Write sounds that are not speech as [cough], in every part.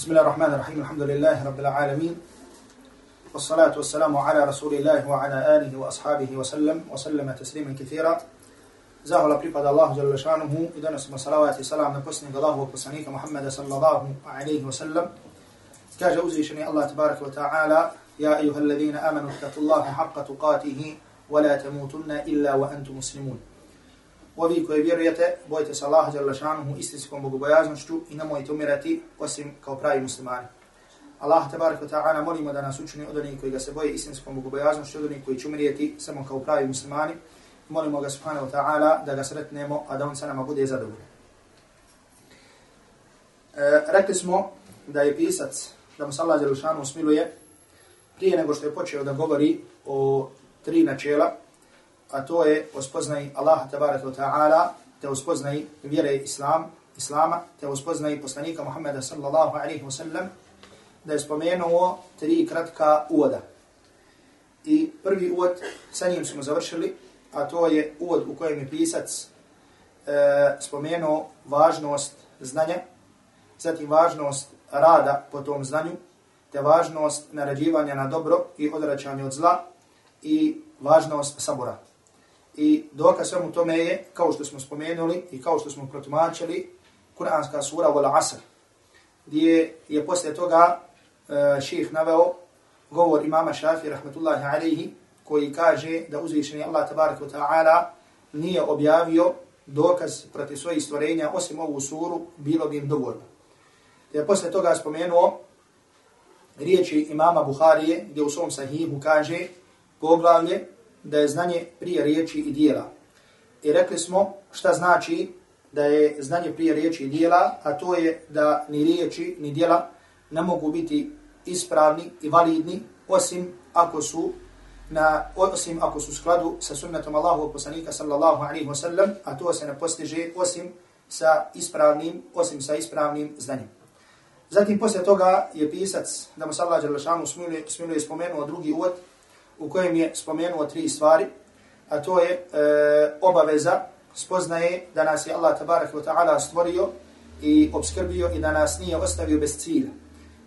بسم الله الرحمن الرحيم الحمد لله رب العالمين والصلاة والسلام على رسول الله وعلى آله وأصحابه وسلم وسلم تسليما كثيرا زاه الله بريباد الله جل شانه إذن اسم صلوات السلام نقصني الله وقصنيك محمد صلى الله عليه وسلم كاج أزيشني الله تبارك وتعالى يا أيها الذين آمنوا اتقوا الله حق تقاته ولا تموتن إلا وأنتم مسلمون Ovi koji vjerujete, bojite se Allaha dželle istinskom bogobojaznošću i nemojte umirati osim kao pravi muslimani. Allah tebareke ta'ala molimo da nas učini od onih koji ga se boje istinskom bogobojaznošću, od onih koji će umrijeti samo kao pravi muslimani. Molimo ga subhanahu wa ta'ala da ga sretnemo, a da on sa nama bude zadovoljan. E, rekli smo da je pisac, da mu se Allah dželle smiluje, prije nego što je počeo da govori o tri načela, a to je uspoznaj Allaha tabaraka wa ta'ala, te uspoznaj vjere Islam, Islama, te uspoznaj poslanika Muhammeda sallallahu alaihi wa sallam, da je spomenuo tri kratka uvoda. I prvi uvod, sa njim smo završili, a to je uvod u kojem je pisac e, spomenuo važnost znanja, zatim važnost rada po tom znanju, te važnost naređivanja na dobro i odračanja od zla i važnost sabora. I dokaz svemu tome je, kao što smo spomenuli i kao što smo protumačili, Kur'anska sura Wal Asr, gdje je poslije toga e, uh, ših naveo govor imama Šafi, rahmatullahi alaihi, koji kaže da uzvišeni Allah tabaraka ta'ala nije objavio dokaz proti svojih stvorenja osim ovu suru, bilo bi im dovoljno. Te je poslije toga spomenuo riječi imama Buharije, gdje u svom sahihu kaže poglavlje da je znanje prije riječi i dijela. I rekli smo šta znači da je znanje prije riječi i dijela, a to je da ni riječi ni dijela ne mogu biti ispravni i validni osim ako su na osim ako su skladu sa sunnetom Allahu poslanika sallallahu alejhi ve sellem a to se ne postiže osim sa ispravnim osim sa ispravnim znanjem. Zatim posle toga je pisac da mu sallallahu alejhi ve sellem smiluje, smiluje spomenuo drugi uvod u kojem je spomenuo tri stvari, a to je e, obaveza spoznaje da nas je Allah tabarak wa ta'ala stvorio i obskrbio i da nas nije ostavio bez cilja.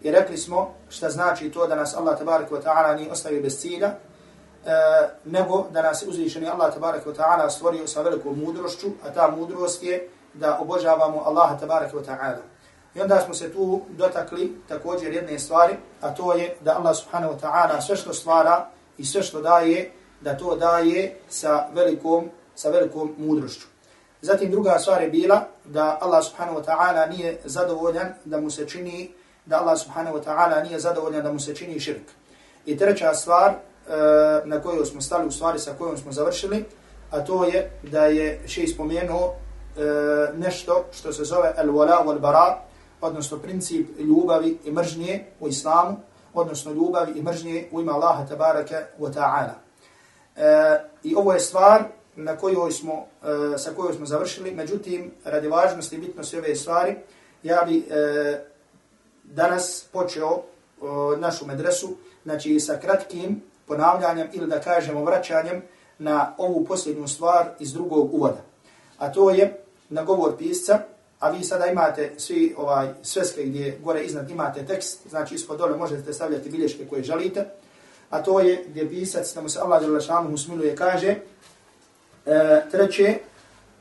I rekli smo šta znači to da nas Allah tabarak wa ta'ala nije ostavio bez cilja, e, nego da nas je uzvišeni Allah tabarak wa ta'ala stvorio sa velikom mudrošću, a ta mudrost je da obožavamo Allaha tabarak wa ta'ala. I onda smo se tu dotakli također jedne stvari, a to je da Allah subhanahu wa ta'ala sve što stvara i sve što daje, da to daje sa velikom, sa velikom mudrošću. Zatim druga stvar je bila da Allah subhanahu wa ta'ala nije zadovoljan da mu se čini, da Allah subhanahu wa ta'ala nije zadovoljan da mu se čini širk. I treća stvar e, na kojoj smo stali u stvari sa kojom smo završili, a to je da je še spomenuo e, nešto što se zove al-wala wal-bara, odnosno princip ljubavi i mržnje u islamu, odnosno ljubavi i mržnje u ime Allaha tabaraka wa ta'ala. E, I ovo je stvar na kojoj smo, e, sa kojoj smo završili, međutim, radi važnosti i bitnosti ove stvari, ja bi e, danas počeo e, našu medresu, znači sa kratkim ponavljanjem ili da kažemo vraćanjem na ovu posljednju stvar iz drugog uvoda. A to je na govor pisca, a vi sada imate svi ovaj sveske gdje gore iznad imate tekst, znači ispod dole možete stavljati bilješke koje želite, a to je gdje pisac da mu se Allah dželle šanu smiluje kaže e, treće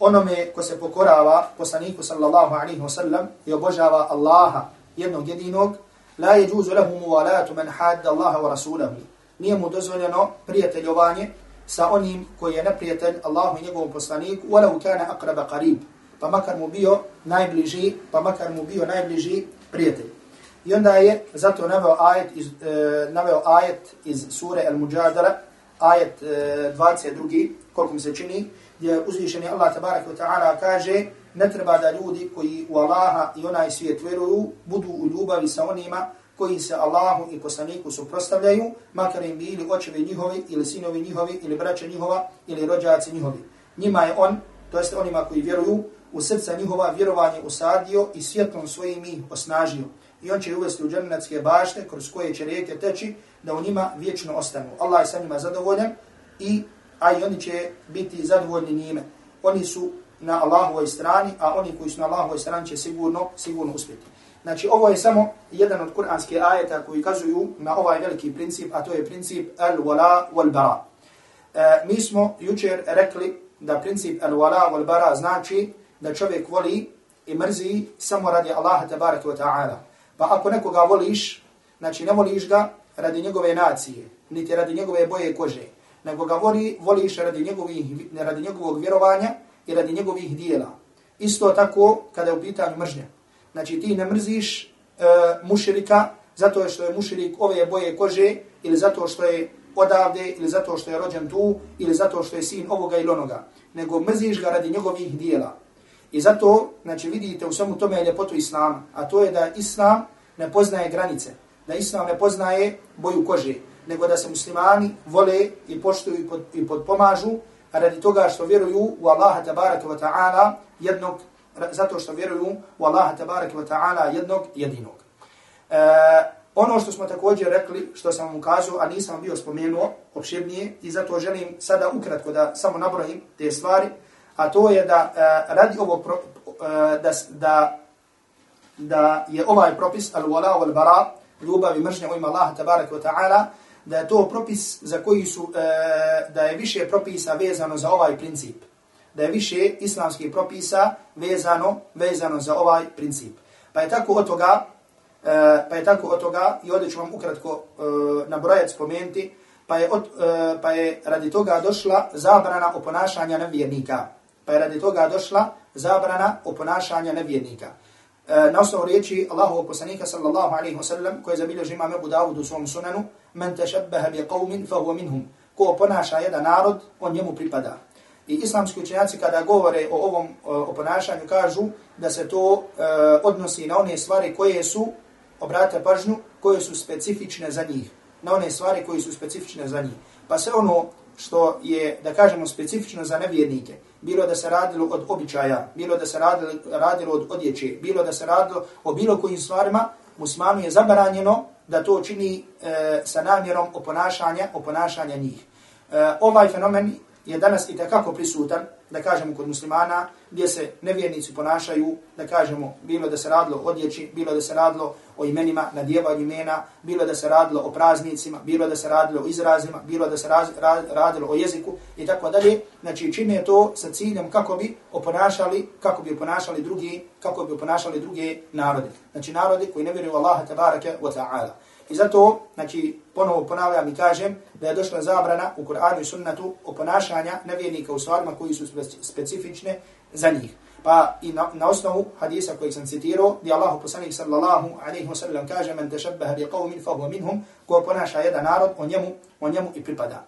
onome ko se pokorava poslaniku sallallahu alaihi wasallam i obožava Allaha jednog jedinog la yajuzu lahu muvalatu man hadda Allaha wa rasulahu. Nije mu dozvoljeno prijateljovanje sa onim koji je neprijatelj Allahu i njegovom poslaniku walau kana akraba qarib pa makar mu bio najbliži, pa makar mu bio najbliži prijatelj. I onda je zato naveo ajet iz, e, naveo ajet iz sure Al-Mujadala, ajet e, 22. koliko mi se čini, gdje uzvišeni Allah tabarak wa ta'ala kaže ne treba da ljudi koji u Allaha i onaj svijet vjeruju budu u ljubavi sa onima koji se Allahu i poslaniku suprostavljaju, makar im bili očevi njihovi ili sinovi njihovi ili braće njihova ili rođaci njihovi. Njima je on, to jest onima koji vjeruju, u srca njihova vjerovanje usadio i svjetlom svojim ih osnažio. I on će uvesti u džennetske bašte kroz koje će rijeke teći da u njima vječno ostanu. Allah je sa njima zadovoljan i a i oni će biti zadovoljni njime. Oni su na Allahovoj strani, a oni koji su na Allahovoj strani će sigurno, sigurno uspjeti. Znači, ovo je samo jedan od kuranskih ajeta koji kazuju na ovaj veliki princip, a to je princip al-wala wal-bara. E, mi smo jučer rekli da princip al-wala wal-bara znači da čovjek voli i mrzi samo radi Allaha tabaraka wa ta'ala. Pa ako nekoga voliš, znači ne voliš ga radi njegove nacije, niti radi njegove boje kože, nego ga voli, voliš radi, njegovih, radi njegovog vjerovanja i radi njegovih dijela. Isto tako kada je u pitanju mržnja. Znači ti ne mrziš e, muširika zato što je muširik ove boje kože ili zato što je odavde ili zato što je rođen tu ili zato što je sin ovoga ili onoga. Nego mrziš ga radi njegovih dijela. I zato, znači vidite u svemu tome je ljepotu Islama, a to je da Islam ne poznaje granice, da Islam ne poznaje boju kože, nego da se muslimani vole i poštuju i, pod, i podpomažu, radi toga što vjeruju u Allaha tabaraka wa ta'ala jednog, zato što vjeruju u Allaha tabaraka wa ta'ala jednog jedinog. E, ono što smo također rekli, što sam vam ukazao, a nisam bio spomenuo opširnije, i zato želim sada ukratko da samo nabrojim te stvari, a to je da uh, radi ovog pro, uh, da, da, da je ovaj propis al-wala wal-bara, ljubav i mržnja u ima Allaha tabaraka wa ta'ala, da je to propis za koji su, uh, da je više propisa vezano za ovaj princip. Da je više islamskih propisa vezano, vezano za ovaj princip. Pa je tako od toga, uh, pa je tako od toga, i ovdje ću vam ukratko uh, nabrojati, spomenuti, pa je, od, pa je radi toga došla zabrana oponašanja nevjernika pa je radi toga došla zabrana oponašanja nevjernika. E, na osnovu riječi Allahu poslanika sallallahu alaihi wa sallam koje zabilježi imam Ebu Dawud u svom sunanu men tešebbeha bi qawmin fa huwa minhum ko ponaša jedan narod on njemu pripada. I islamski učenjaci kada govore o ovom e, o ponašanju kažu da se to e, odnosi na one stvari koje su obrate pažnju koje su specifične za njih. Na one stvari koje su specifične za njih. Pa se ono što je, da kažemo, specifično za nevjernike, bilo da se radilo od običaja, bilo da se radilo, radilo od odjeće, bilo da se radilo o bilo kojim stvarima, muslimanu je zabranjeno da to čini e, sa namjerom oponašanja, oponašanja njih. E, ovaj fenomen je danas i takako prisutan, da kažemo kod muslimana, gdje se nevjernici ponašaju, da kažemo, bilo da se radilo o odjeći, bilo da se radilo o imenima, nadjevanju imena, bilo da se radilo o praznicima, bilo da se radilo o izrazima, bilo da se raz, ra, radilo o jeziku i tako dalje. Znači čine to sa ciljem kako bi oponašali, kako bi oponašali drugi, kako bi oponašali druge narode. Znači narodi koji ne vjeruju Allaha tabaraka wa ta'ala. I zato, znači, ponovo ponavljam i kažem da je došla zabrana u Kur'anu i sunnatu o ponašanja nevjernika u stvarima koji su specifične za njih. Pa i na, na osnovu hadisa kojeg sam citirao, gdje Allah poslanik sallallahu alaihi wa sallam kaže men tešabbeha bi qavmin fa huwa minhum, ko ponaša jedan narod, on njemu, o njemu i pripada.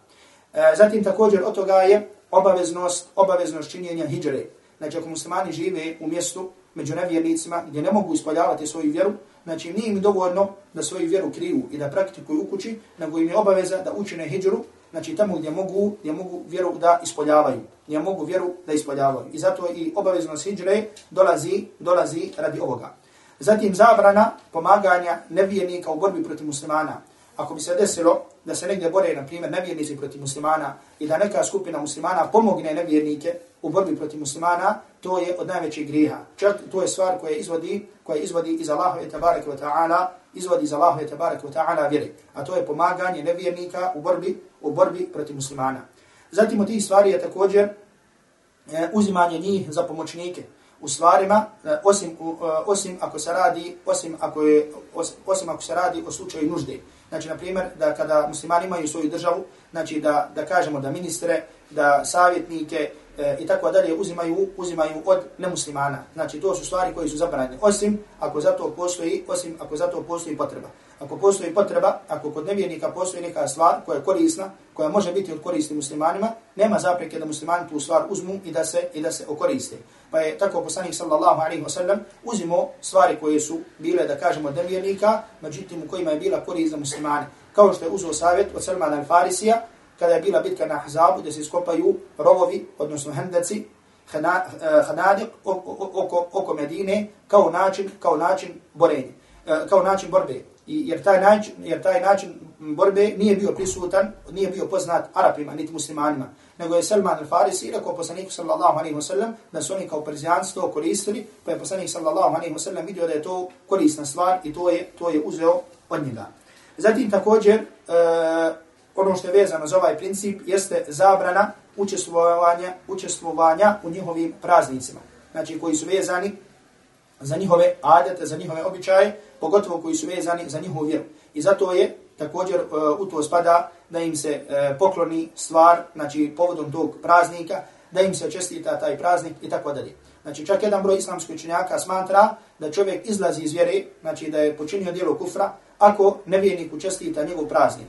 E, zatim također od toga je obaveznost, obaveznost činjenja hijjre. Znači ako muslimani žive u mjestu među nevjernicima gdje ne mogu ispoljavati svoju vjeru, znači nije im dovoljno da svoju vjeru kriju i da praktikuju u kući, nego im je obaveza da učine hijđru, znači tamo gdje mogu, gdje mogu vjeru da ispoljavaju, gdje mogu vjeru da ispoljavaju. I zato i obaveznost hijđre dolazi, dolazi radi ovoga. Zatim zabrana pomaganja nevjernika u borbi protiv muslimana. Ako bi se desilo da se negdje bore, na primjer, nevjernici protiv muslimana i da neka skupina muslimana pomogne nevjernike u borbi protiv muslimana, to je od najvećih griha. Čak to je stvar koja izvodi, koja izvodi iz Allahove tabaraka wa ta'ala, izvodi iz Allahove tabaraka wa ta'ala vjeri. A to je pomaganje nevjernika u borbi, u borbi protiv muslimana. Zatim od tih stvari je također e, uzimanje njih za pomoćnike u stvarima, e, osim, e, osim ako se radi, osim ako, je, osim ako se radi o slučaju nužde. Znači, na primjer, da kada muslimani imaju svoju državu, znači da, da kažemo da ministre, da savjetnike e, i tako dalje uzimaju, uzimaju od nemuslimana. Znači, to su stvari koje su zabranjene. Osim ako za to postoji, osim ako za to postoji potreba. Ako postoji potreba, ako kod nevjernika postoji neka stvar koja je korisna, koja može biti od koristi muslimanima, nema zapreke da muslimani tu stvar uzmu i da se i da se okoriste. Pa je tako poslanik sallallahu alejhi ve sellem uzimo stvari koje su bile da kažemo od nevjernika, međutim u kojima je bila korist za muslimane. Kao što je uzeo savjet od Salmana al-Farisija, kada je bila bitka na Ahzabu, da se iskopaju rovovi, odnosno hendeci, hanadik e, oko, oko Medine, kao način, kao način borenja. E, kao način borbe. I jer taj način, jer taj način borbe nije bio prisutan, nije bio poznat Arapima, niti muslimanima, nego je Salman al-Farisi rekao poslaniku sallallahu alaihi wasallam da su oni kao perzijanci to koristili, pa je poslanik sallallahu alaihi wasallam vidio da je to korisna stvar i to je, to je uzeo od njega. Zatim također, uh, ono što je vezano za ovaj princip jeste zabrana učestvovanja, učestvovanja u njihovim praznicima. Znači koji su vezani za njihove adete, za njihove običaje, pogotovo koji su vezani za njihovu vjeru. I zato je također uh, u to spada da im se uh, pokloni stvar, znači povodom tog praznika, da im se čestita taj praznik i tako dalje. Znači čak jedan broj islamskih učenjaka smatra da čovjek izlazi iz vjere, znači da je počinio dijelo kufra, ako nevjerniku čestita njegov praznik.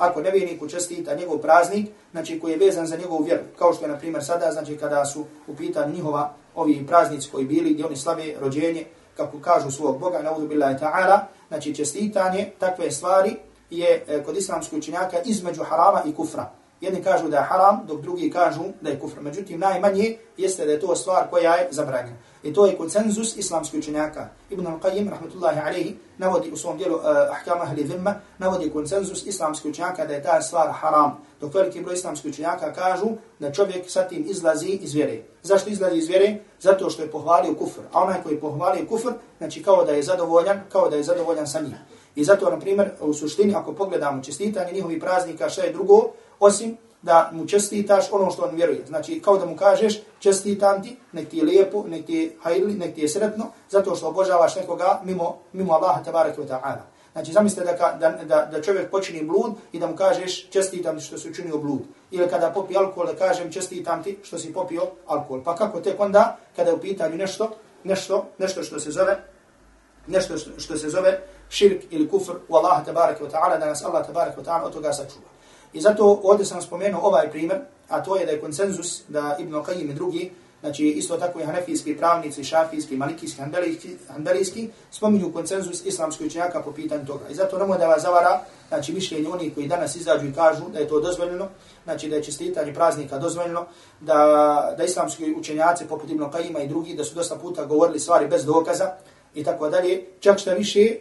Ako nevjerniku čestita njegov praznik, znači koji je vezan za njegovu vjeru, kao što je na primjer sada, znači kada su upitan njihova ovi praznici koji bili, gdje oni slave rođenje, kako kažu svog Boga, naudu billahi ta'ala, znači čestitanje takve stvari je eh, kod islamskog učenjaka između harama i kufra. Jedni kažu da je haram, dok drugi kažu da je kufr. Međutim, najmanje jeste da je to stvar koja je zabranjena. I to je konsenzus islamskih učenjaka. Ibn al-Qayyim, rahmatullahi alaihi, navodi u svom dijelu eh, uh, Ahkama ahli dhimma, navodi konsenzus islamskih učenjaka da je ta stvar haram. Dok veliki broj islamskih učenjaka kažu da čovjek sa tim izlazi iz vjere. Zašto izlazi iz vjere? Zato što je pohvalio kufr. A onaj koji pohvalio kufr, znači kao da je zadovoljan, kao da je zadovoljan sa njim. I zato, na primjer, u suštini, ako pogledamo čestitanje njihovih praznika, šta je drugo, osim da mu čestitaš ono što on vjeruje. Znači, kao da mu kažeš, čestitam ti, nek ti je lijepo, nek ti je hajli, nek ti je sretno, zato što obožavaš nekoga mimo, mimo Allaha tabaraka wa ta'ala. Znači, zamislite da, da, da, da čovjek počini blud i da mu kažeš čestitam ti što si učinio blud. Ili kada popi alkohol da kažem čestitam ti što si popio alkohol. Pa kako tek onda, kada je u pitanju nešto, nešto, nešto što se zove, nešto što se zove širk ili kufr u Allaha tabaraka wa ta'ala, da nas Allah tabaraka wa ta'ala od toga sačuva. I zato ovdje sam spomenuo ovaj primjer, a to je da je konsenzus da Ibn Qayyim i drugi, znači isto tako i hanefijski pravnici, šafijski, malikijski, handelijski, handalijski, spominju konsenzus islamskoj učenjaka po pitanju toga. I zato nemoj da vas zavara, znači mišljenje oni koji danas izađu i kažu da je to dozvoljeno, znači da je čestitanje praznika dozvoljeno, da, da islamski učenjaci poput Ibn Qayyima i drugi, da su dosta puta govorili stvari bez dokaza, i tako dalje. Čak što više, e,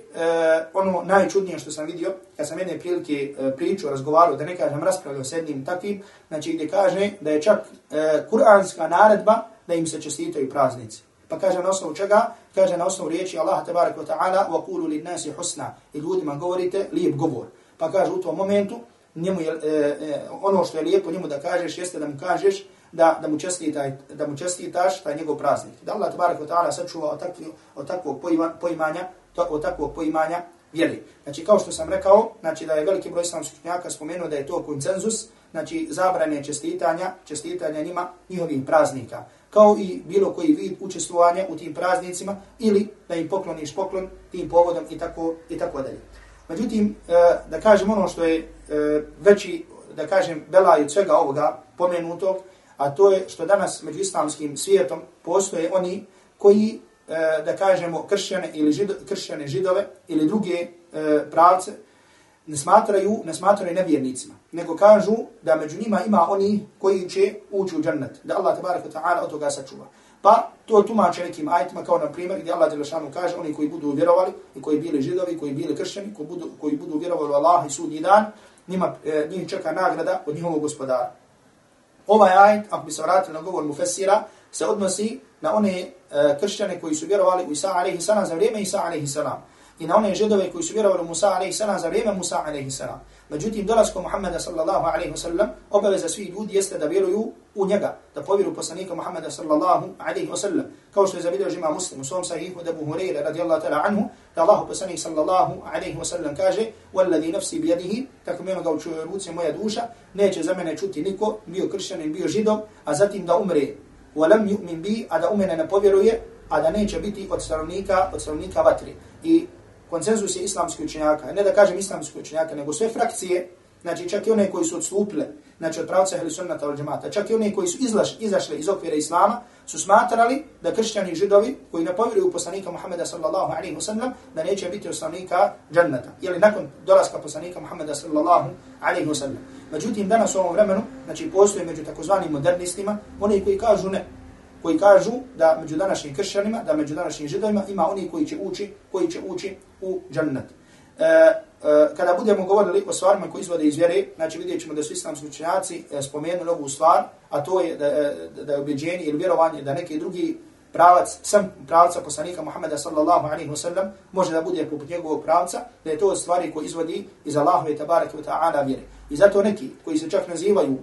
ono najčudnije što sam vidio, kad sam jedne prilike e, priču, razgovarao, da ne kažem raspravljao s jednim takvim, znači gdje kaže da je čak e, kuranska naredba da im se čestitaju praznici. Pa kaže na osnovu čega? Kaže na osnovu riječi Allah tabarak wa ta'ala wa kulu li nasi husna i ljudima govorite lijep govor. Pa kaže u tom momentu, njemu je, e, e, ono što je lijepo njemu da kažeš jeste da mu kažeš da da mu čestitaj, da mu čestitaš taj njegov praznik. Da Allah tebareke ve taala sačuva od takvi, od takvog poimanja, to od takvog poimanja vjeri. Znači kao što sam rekao, znači da je veliki broj islamskih učenjaka spomenuo da je to konsenzus, znači zabrane čestitanja, čestitanja njima njihovih praznika. Kao i bilo koji vid učestvovanja u tim praznicima ili da im pokloniš poklon tim povodom i tako i tako dalje. Međutim, e, da kažem ono što je e, veći, da kažem, belaj od svega ovoga pomenutog, a to je što danas među islamskim svijetom postoje oni koji, e, da kažemo, kršćane ili žido, kršćane židove ili druge e, pravce, ne smatraju, ne smatraju nevjernicima, nego kažu da među njima ima oni koji će ući u džennet, da Allah tabaraka ta'ala od toga sačuva. Pa to tumače nekim ajtima, kao na primjer, gdje Allah Đelešanu kaže, oni koji budu vjerovali, i koji bili židovi, koji bili kršćani, koji budu, koji budu vjerovali u Allah i sudnji dan, njima, e, njih čeka nagrada od njihovog gospodara. Ovaj ajet, ako bi se vratili na govor Mufessira, se odnosi na one uh, kršćane koji su vjerovali u Isa alaihi salam za vrijeme Isa alaihi salam I na one židove koji su vjerovali u Musa alaihi salam za vrijeme Musa alaihi salam. Međutim, dolazkom Muhammeda sallallahu alaihi sallam, obaveza svih ljudi jeste da vjeruju u njega, da povjeru poslanika Muhammeda sallallahu alaihi sallam. Kao što je zavidio žima muslim u svom sahihu da Abu Hureyre radijallahu ta'la anhu, da Allahu poslanik sallallahu alaihi sallam kaže وَالَّذِي نَفْسِ بِيَدِهِ Tako mi onoga učuje ruce moja duša, neće za mene čuti niko, bio kršćanin, bio židom, a zatim da umre وَلَمْ يُؤْمِنْ بِي A da u mene ne povjeruje, a da neće biti od stanovnika, od stanovnika vatri. I konsenzus je islamskih učenjaka, ne da kažem islamskih učenjaka, nego sve frakcije, znači čak i one koji su odstupile, znači od pravca ili sunnata od džemata, čak i one koji su izlaš, izašle iz okvira islama, su smatrali da kršćani židovi koji ne povjeruju poslanika Muhammeda sallallahu alaihi wa sallam, da neće biti poslanika džennata, ili nakon dolaska poslanika Muhammeda sallallahu alaihi wa sallam. Međutim, danas u ovom vremenu, znači postoje među takozvanim modernistima, oni koji kažu ne, koji kažu da među današnjim kršćanima, da među današnjim židovima ima oni koji će ući, koji će ući u džennet. E, e, kada budemo govorili o stvarima koji izvode iz vjere, znači vidjet ćemo da su islamski učenjaci e, spomenuli ovu stvar, a to je da, e, da je objeđenje ili vjerovanje da neki drugi pravac, sam pravca poslanika Muhammeda sallallahu alaihi wasallam može da bude poput njegovog pravca, da je to stvari koji izvodi iz Allahove tabaraka wa ta'ala vjere. I zato neki koji se čak nazivaju,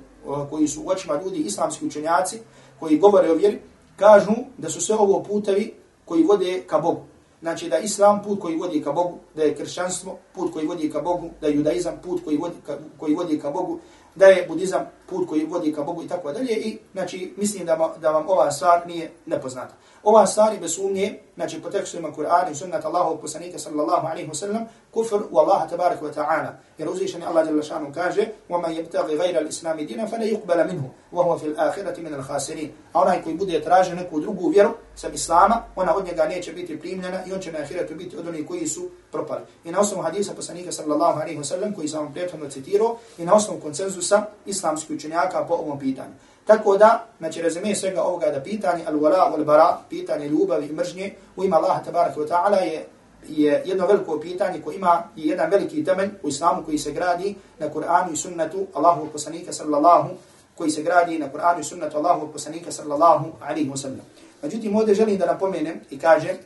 koji su u očima ljudi islamski učenjaci, koji govore o vjeri, kažu da su sve ovo putevi koji vode ka Bogu. Znači da islam put koji vodi ka Bogu, da je kršćanstvo put koji vodi ka Bogu, da je judaizam put koji vodi ka, koji vodi ka Bogu, da je budizam put koji vodi ka Bogu i tako dalje. I znači mislim da, da vam ova stvar nije nepoznata. Ova stvar je bez sumnje, znači po tekstovima Kur'ana i sunnat Allahu poslanika sallallahu alaihi wa sallam, kufr u Allaha tabaraka wa ta'ala. Jer uzvišeni Allah jalla šanu kaže, وَمَنْ يَبْتَغِ غَيْرَ الْإِسْلَامِ دِينًا فَلَا يُقْبَلَ مِنْهُ وَهُوَ فِي الْآخِرَةِ مِنَ الْخَاسِرِينَ A onaj koji bude traže neku drugu vjeru sa Islama, ona od njega neće biti primljena i on će na ahiretu biti od onih koji su propali. I na osnovu hadisa poslanika sallallahu alaihi wa sallam, koji sam vam prethodno citirao, i na osnovu konsenzusa islamskih učenjaka po ovom pitanju. Tako da, znači razumije svega ovoga da pitanje al-wala wal-bara, pitanje ljubavi i mržnje u ime Allaha tabaraka wa ta'ala je je jedno veliko pitanje koje ima i jedan veliki temelj u islamu koji se gradi na Kur'anu i sunnetu Allahu poslanika sallallahu koji se gradi na Kur'anu i sunnetu Allahu poslanika sallallahu alaihi wa sallam. Međutim, ovdje želim da napomenem i kažem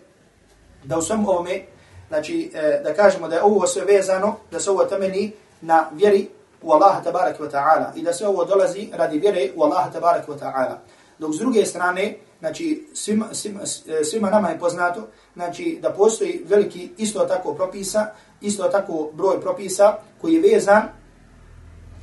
da u svem ovome, znači eh, da kažemo da je ovo sve vezano, da se ovo temeni na vjeri u Allaha tabarak wa ta'ala i da sve ovo dolazi radi vjere u Allaha tabarak wa ta'ala. Dok s druge strane, znači svima, svima, svima nama je poznato, znači da postoji veliki isto tako propisa, isto tako broj propisa koji je vezan,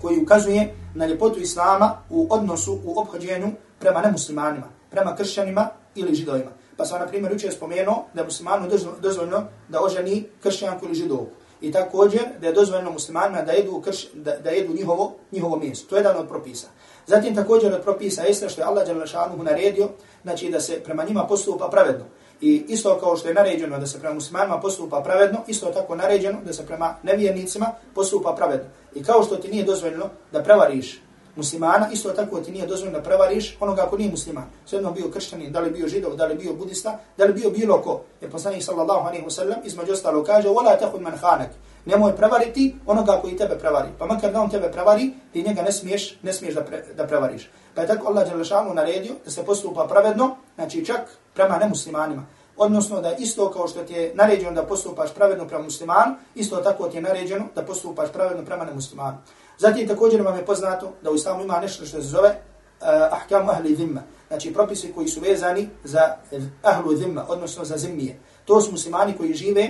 koji ukazuje na ljepotu Islama u odnosu, u obhođenju prema nemuslimanima, prema kršćanima ili židovima. Pa sam, na primjer, učer spomenuo da je muslimanu dozvoljno da oženi kršćanku ili židovku i također da je dozvoljeno muslimanima da jedu, krš, da, da jedu njihovo, njihovo mjesto. To je jedan od propisa. Zatim također od propisa jeste što je Allah Đalešanuhu naredio, znači da se prema njima postupa pravedno. I isto kao što je naređeno da se prema muslimanima postupa pravedno, isto tako naređeno da se prema nevjernicima postupa pravedno. I kao što ti nije dozvoljeno da prevariš muslimana, isto tako ti nije dozvoljeno da prevariš onoga ko nije musliman. Svejedno bio kršćanin, da li bio židov, da li bio budista, da li bio bilo ko. Jer poslanik sallallahu alaihi wa sallam između ostalo kaže وَلَا تَخُدْ مَنْ خَانَكَ Nemoj prevariti onoga koji tebe prevari. Pa makar da on tebe prevari, ti njega ne smiješ, ne smiješ da, pre, da prevariš. Pa je tako Allah Đelešanu naredio da se postupa pravedno, znači čak prema nemuslimanima. Odnosno da isto kao što ti je naređeno da postupaš pravedno prema muslimanu, isto tako ti je naređeno da postupaš pravedno prema nemuslimanu. Zatim također vam je poznato da u islamu ima nešto što se zove eh, uh, ahkamu ahli zimma. Znači propisi koji su vezani za ahlu zimma, odnosno za zimmije. To su muslimani koji žive,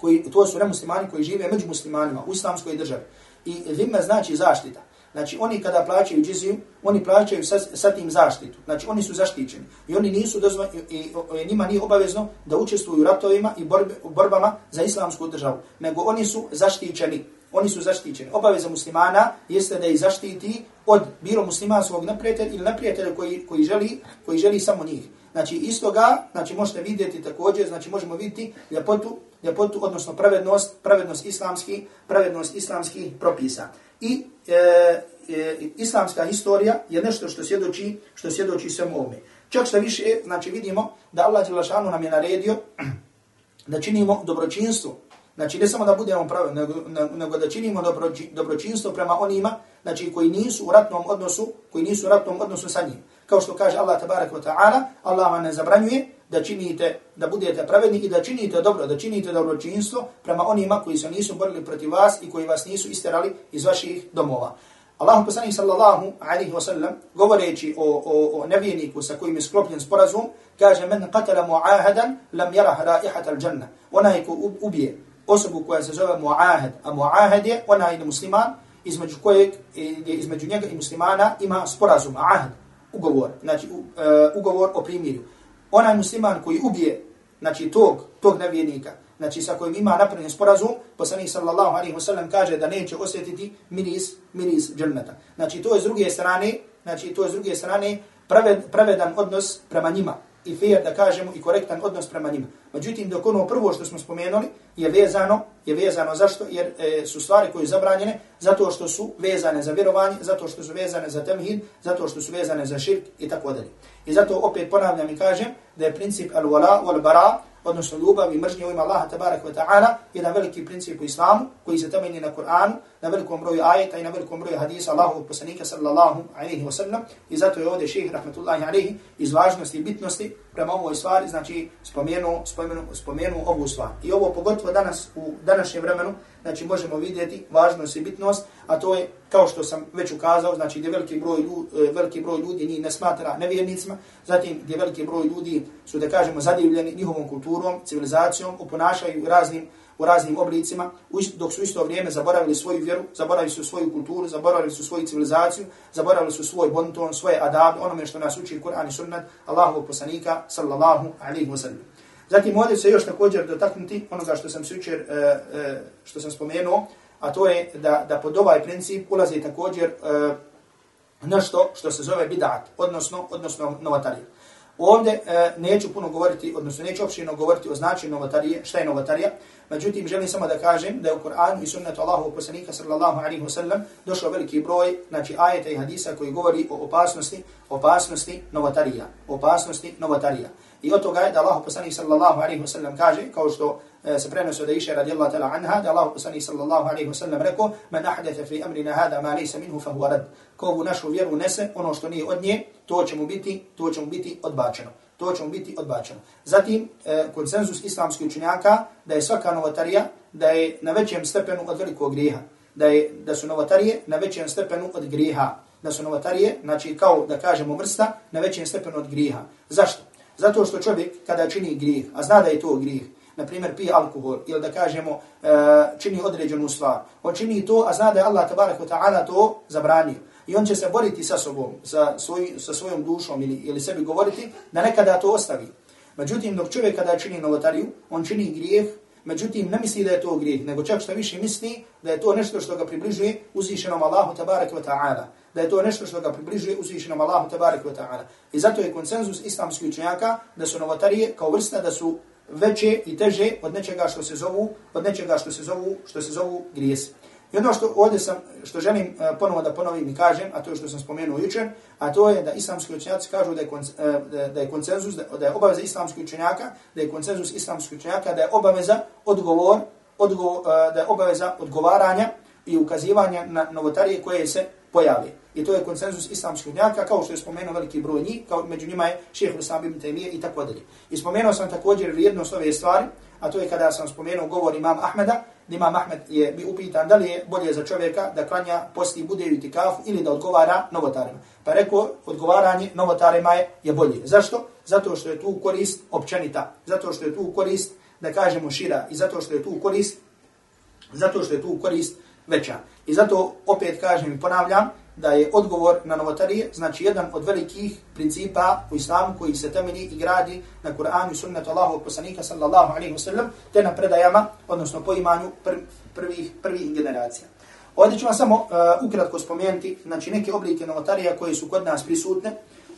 koji, to su nemuslimani koji žive među muslimanima u islamskoj državi. I zimma znači zaštita. Znači oni kada plaćaju džiziju, oni plaćaju sa, sa tim zaštitu. Znači oni su zaštićeni. I oni nisu dozvo, i, i, i, njima nije obavezno da učestvuju u ratovima i borbe, borbama za islamsku državu. Nego oni su zaštićeni oni su zaštićeni. Obaveza muslimana jeste da ih zaštiti od bilo muslimanskog neprijatelja ili neprijatelja koji, koji, želi, koji želi samo njih. Znači isto ga, znači možete vidjeti također, znači možemo vidjeti ljepotu, ljepotu odnosno pravednost, pravednost islamski, pravednost islamskih propisa. I e, e, islamska historija je nešto što svjedoči, što svjedoči svemu ovome. Čak što više, znači vidimo da Allah Đelešanu nam je naredio [clears throat] da činimo dobročinstvo Znači, ne samo da budemo pravi, nego, nego da činimo dobroči, dobročinstvo prema onima, znači, koji nisu u ratnom odnosu, koji nisu u ratnom odnosu sa njim. Kao što kaže Allah tabarak wa ta'ala, Allah vam ne zabranjuje da činite, da budete pravedni i da činite dobro, da činite dobročinstvo prema onima koji se nisu borili protiv vas i koji vas nisu isterali iz vaših domova. Allahu poslanih sallallahu alaihi wa sallam, govoreći o, o, o nevijeniku sa kojim je sklopljen sporazum, kaže, men qatala mu'ahadan lam yarah raihat al janna. Onaj ko ubije osobu koja se zove Mu'ahad, a muahed je onaj musliman između kojeg, e, između njega i muslimana ima sporazum, ahad, ugovor, znači uh, ugovor o primirju. Onaj musliman koji ubije, znači tog, tog nevjernika, znači sa kojim ima napravljen sporazum, poslanik sallallahu alaihi wasallam kaže da neće osjetiti miris, miris dženneta. Znači to je s druge strane, znači to je s druge strane praved, pravedan odnos prema njima i fair, da kažemo, i korektan odnos prema njima. Međutim, dok ono prvo što smo spomenuli je vezano, je vezano zašto? Jer e, su stvari koje su zabranjene zato što su vezane za vjerovanje, zato što su vezane za temhid, zato što su vezane za širk i tako dalje. I zato opet ponavljam i kažem da je princip al-wala wal-bara, odnosno ljubav i mržnje u ime Allaha tabarak wa ta'ala, jedan veliki princip u islamu koji se temelji na Kur'anu, na velikom broju ajeta i na velikom broju hadisa Allahovog poslanika sallallahu alaihi wa sallam. I zato je ovdje šehr rahmatullahi alaihi iz važnosti i bitnosti prema ovoj stvari, znači spomenu, spomenu, spomenu ovu stvar. I ovo pogotovo danas u današnjem vremenu, znači možemo vidjeti važnost i bitnost, a to je kao što sam već ukazao, znači gdje veliki broj, ljudi, e, veliki broj ljudi njih ne smatra nevjernicima, zatim gdje veliki broj ljudi su, da kažemo, zadivljeni njihovom kulturom, civilizacijom, oponašaju raznim u raznim oblicima, dok su isto vrijeme zaboravili svoju vjeru, zaboravili su svoju kulturu, zaboravili su svoju civilizaciju, zaboravili su svoj bonton, svoje adabe, onome što nas uči Kur'an i sunnat Allahovog poslanika, sallallahu alaihi wa sallam. Zatim ovdje se još također dotaknuti onoga što sam sučer, e, e, što sam spomenuo, a to je da, da pod ovaj princip ulazi također e, nešto što se zove bidat, odnosno, odnosno novatarija. Ovdje e, neću puno govoriti, odnosno neću opštino govoriti o značaju novatarije, šta je novatarija, Međutim, želim samo da kažem da je u Kur'anu i sunnetu Allahu poslanika sallallahu alaihi wa sallam došao veliki broj, znači ajeta i hadisa koji govori o opasnosti, opasnosti novotarija, opasnosti novotarija. I od toga je da Allah poslanih sallallahu alaihi wa sallam kaže, kao što e, se prenosi da iše radijallahu ta'la anha, da Allah poslanih sallallahu alaihi wa sallam rekao, man ahdatha fi amrina hada ma lisa minhu fa huwa rad. Ko u našu vjeru nese, ono što nije od nje, to će mu biti, to će mu biti odbačeno to će mu biti odbačeno. Zatim, e, konsenzus islamskih učenjaka da je svaka novotarija da je na većem stepenu od velikog griha. Da, je, da su novotarije na većem stepenu od griha. Da su novotarije, znači kao da kažemo vrsta, na većem stepenu od griha. Zašto? Zato što čovjek kada čini grijeh, a zna da je to grijeh, na primjer pije alkohol ili da kažemo e, čini određenu stvar, on čini to, a zna da je Allah tabarak wa ta'ala to zabranio i on će se boriti sa sobom, sa, svoj, sa svojom dušom ili, ili sebi govoriti da nekada to ostavi. Međutim, dok čovjek kada čini novotariju, on čini grijeh, međutim, ne misli da je to grijeh, nego čak što više misli da je to nešto što ga približuje uzvišenom Allahu tabarak wa ta'ala. Da je to nešto što ga približuje uzvišenom Allahu tabarak wa ta'ala. I zato je konsenzus islamskih učenjaka da su novotarije kao vrsta da su veće i teže od nečega što se zovu, od nečega što se zovu, što se zovu grijesi. I ono što ovdje sam, što želim uh, ponovo da ponovim i kažem, a to je što sam spomenuo jučer, a to je da islamski učenjaci kažu da je, kon, uh, e, da je konsenzus, da, da je obaveza islamskih učenjaka, da je konsenzus islamskih učenjaka, da je obaveza odgovor, odgovor uh, e, da je obaveza odgovaranja i ukazivanja na novotarije koje se pojave. I to je konsenzus islamskih učenjaka, kao što je spomenuo veliki broj njih, kao među njima je šeheh Islam ibn Taymiye i tako dalje. I spomenuo sam također vrijednost ove stvari, a to je kada sam spomenuo govor imam Ahmeda, Imam Ahmed je bi upitan da li je bolje za čovjeka da klanja, posti, bude u itikafu ili da odgovara novotarima. Pa rekao, odgovaranje novotarima je, je bolje. Zašto? Zato što je tu korist općenita. Zato što je tu korist, da kažemo, šira. I zato što je tu korist, zato što je tu korist veća. I zato opet kažem i ponavljam, da je odgovor na novotarije, znači jedan od velikih principa u islamu koji se temelji i gradi na Kur'anu i sunnetu Allahu poslanika sallallahu alaihi wasallam, te na predajama, odnosno poimanju pr prvih, prvih generacija. Ovdje ću vam samo uh, ukratko spomenuti znači, neke oblike novotarija koje su kod nas prisutne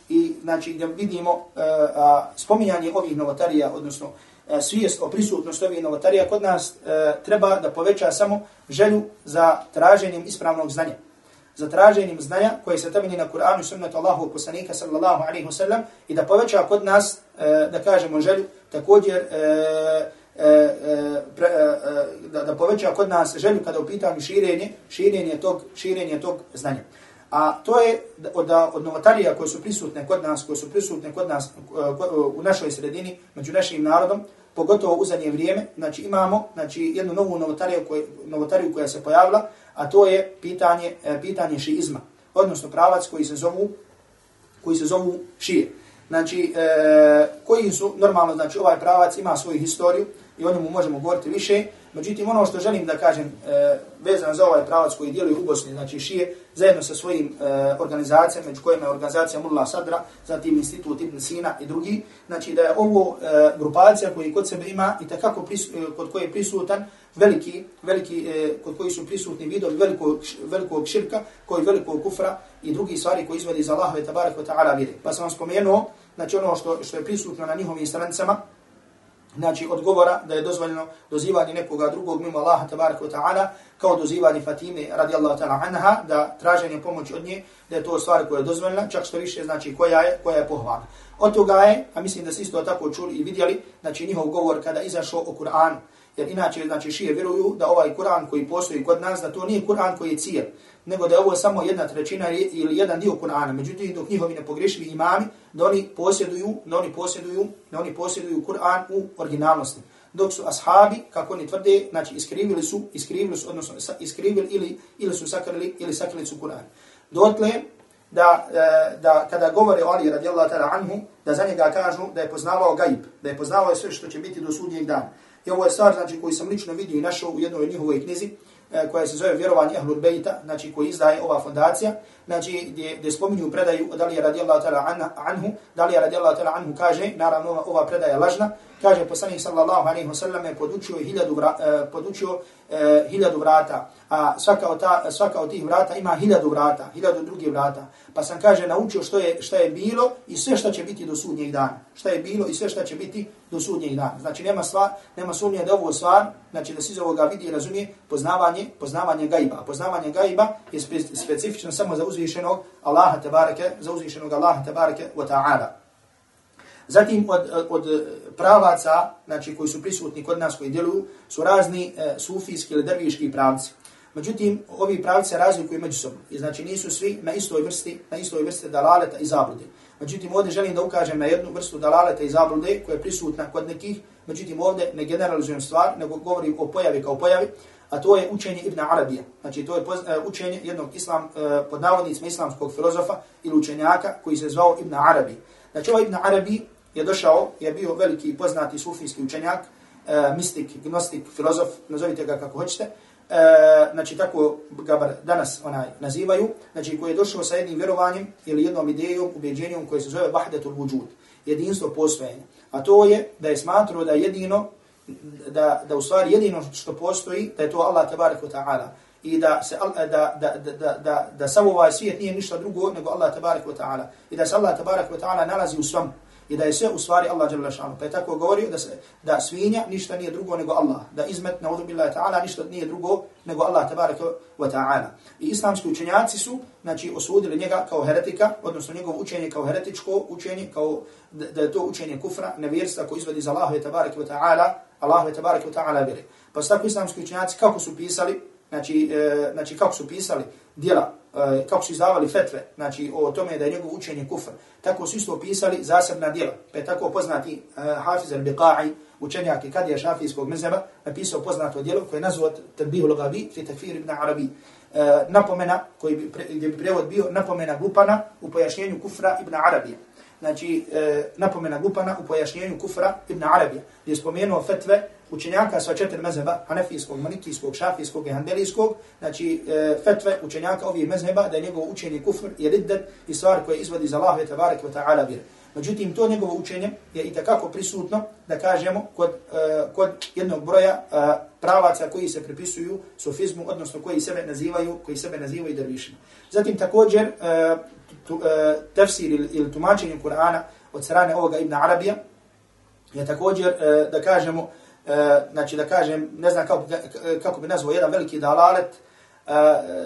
i znači, gdje vidimo uh, uh, spominjanje ovih novotarija, odnosno uh, svijest o prisutnosti ovih novotarija kod nas uh, treba da poveća samo želju za traženjem ispravnog znanja za traženjem znanja koje se temelji na Kur'anu i sunnetu Allahu poslanika sallallahu alaihi wasallam i da poveća kod nas, e, da kažemo želju, također e, e, e, pre, e, e, da, da poveća kod nas želju kada u pitanju širenje, širenje tog, širenje tog znanja. A to je od, od novotarija koje su prisutne kod nas, koje su prisutne kod nas e, e, u našoj sredini, među našim narodom, pogotovo u zadnje vrijeme, znači imamo znači, jednu novu novotariju, koje, novotariju koja se pojavila, a to je pitanje e, pitanje šiizma, odnosno pravac koji se zovu koji se zovu šije. Znači, e, koji su, normalno, znači, ovaj pravac ima svoju historiju i o njemu možemo govoriti više, Međutim, ono što želim da kažem e, vezano za ovaj pravac koji djeluje u Bosni, znači šije, zajedno sa svojim e, organizacijama, među kojima je organizacija Mullah Sadra, zatim Institut Ibn Sina i drugi, znači da je ovo e, grupacija koji kod sebe ima i takako pris, e, kod koje je prisutan veliki, veliki e, kod koji su prisutni vidovi velikog, velikog širka, koji velikog kufra i drugi stvari koji izvodi za Allahove tabarak wa ta'ala vide. Pa sam vam spomenuo znači ono što, što je prisutno na njihovim stranicama, znači odgovora da je dozvoljeno dozivanje nekoga drugog mimo Allaha tabaraka wa ta'ala kao dozivanje Fatime radijallahu ta'ala anha da traženje pomoći od nje da je to stvar koja je dozvoljena čak što više znači koja je koja je pohvalna. Od toga je a mislim da se isto tako čuli i vidjeli znači njihov govor kada izašao o Kur'anu. Jer inače znači šije vjeruju da ovaj Kur'an koji postoji kod nas da to nije Kur'an koji je cijel nego da je ovo samo jedna trećina ili jedan dio Kur'ana. Međutim, dok njihovi nepogrešivi imami, da oni posjeduju, da oni posjeduju, da oni posjeduju Kur'an u originalnosti. Dok su ashabi, kako oni tvrde, znači iskrivili su, iskrivili su, odnosno iskrivili ili, ili su sakrili, ili sakrili su Kur'an. Dotle, da, e, da kada govore o Ali radijallahu ta'ala anhu, da za njega kažu da je poznavao gaib, da je poznavao sve što će biti do sudnjeg dana. I ovo je stvar znači, koji sam lično vidio i našao u jednoj njihovoj knjizi, E, koja se zove vjerovanje Ahlul Bejta, znači koji izdaje ova fondacija, znači gdje, gdje spominju predaju od Alija radijallahu ta'ala anhu, da Alija radijallahu ta'ala anhu kaže, naravno ova, ova predaja lažna, kaže poslanik sallallahu alaihi wa sallam je podučio hiljadu, vra, uh, podučio uh, hiljadu vrata, a svaka od, ta, svaka od tih vrata ima hiljadu vrata, hiljadu drugih vrata. Pa sam kaže naučio što je, što je bilo i sve što će biti do sudnjeg dana. Šta je bilo i sve što će biti do sudnjeg dana. Znači nema sva, nema sumnje da ovo stvar, znači da se iz ovoga vidi i razumije poznavanje, poznavanje gajba. A poznavanje gajba je specifično samo za uzvišenog Allaha tebareke, za uzvišenog Allaha tebareke wa ta'ala. Zatim od, od pravaca, znači koji su prisutni kod nas koji djeluju, su razni e, sufijski ili drviški pravci. Međutim, ovi pravci se razlikuju među sobom. I znači nisu svi na istoj vrsti, na istoj vrsti dalaleta i zablude. Međutim, ovdje želim da ukažem na jednu vrstu dalaleta i zablude koja je prisutna kod nekih. Međutim, ovdje ne generalizujem stvar, nego govorim o pojavi kao pojavi, a to je učenje Ibn Arabija. Znači, to je e, učenje jednog islam, e, pod navodnicima islamskog filozofa ili učenjaka koji se zvao Ibn Arabi. Znači, ovaj Ibn Arabi je došao, je bio veliki i poznati sufijski učenjak, e, mistik, gnostik, filozof, nazovite ga kako hoćete, e, znači tako ga bar danas onaj nazivaju, znači koji je došao sa jednim vjerovanjem ili jednom idejom, ubjeđenjem koje se zove vahdetul vujud, jedinstvo postojenja. A to je da je smatrao da jedino, da, da u stvari jedino što postoji, da je to Allah tabaraka ta'ala. I da se da da da da da da samo ovaj svijet nije ništa drugo nego Allah tabaraka taala. I da se Allah tabaraka taala nalazi u svom i da je sve u stvari Allah dželle šanu. Pa je tako govorio da se da svinja ništa nije drugo nego Allah, da izmet na udu billahi ta'ala ništa nije drugo nego Allah tebareke ve ta'ala. I islamski učenjaci su znači osudili njega kao heretika, odnosno njegovo učenje kao heretičko učenje, kao da, da je to učenje kufra, nevjerstva koji izvodi iz Allahu tebareke ve ta'ala, Allahu tebareke ve ta'ala vjere. Pa su tako islamski učenjaci kako su pisali, znači, e, znači kako su pisali djela E, kako su izdavali fetve, znači o tome da je njegov učenje kufr, tako su isto opisali zasebna djela. Pa je tako poznati uh, Hafiz al-Biqa'i, učenjak i kadija šafijskog mezeba, napisao poznato djelo koje je nazvao Tadbihu l-Gabi, fi takfir ibn Arabi. Uh, napomena, koji bi, pre, gdje bi prevod bio, napomena glupana u pojašnjenju kufra ibn Arabija. Znači, uh, napomena glupana u pojašnjenju kufra ibn Arabija, gdje je spomenuo fetve učenjaka sva četiri mezheba, hanefijskog, malikijskog, šafijskog i handelijskog, znači e, fetve učenjaka ovih mezheba, da je njegovo učenje kufr i riddet i stvar koje izvodi za Allahove tabarek wa ta'ala vir. Međutim, to njegovo učenje je i takako prisutno, da kažemo, kod, e, kod jednog broja e, pravaca koji se pripisuju sofizmu, odnosno koji sebe nazivaju, koji sebe nazivaju dervišima. Zatim također, e, tu, e, tefsir ili, ili tumačenje Kur'ana od strane ovoga Ibn Arabija, je također, e, da kažemo, e, znači da kažem, ne znam kako, kako bi nazvao, jedan veliki dalalet, e,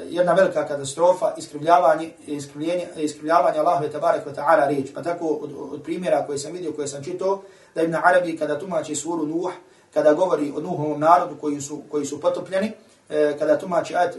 jedna velika katastrofa, iskrivljavanje, iskrivljenje, iskrivljavanje Allahove tabarek wa ta'ala riječ. Pa tako od, od primjera koje sam vidio, koje sam čitao, da Ibn Arabi kada tumači suru Nuh, kada govori o Nuhovom narodu koji su, koji su potopljeni, e, kada tumači ajt,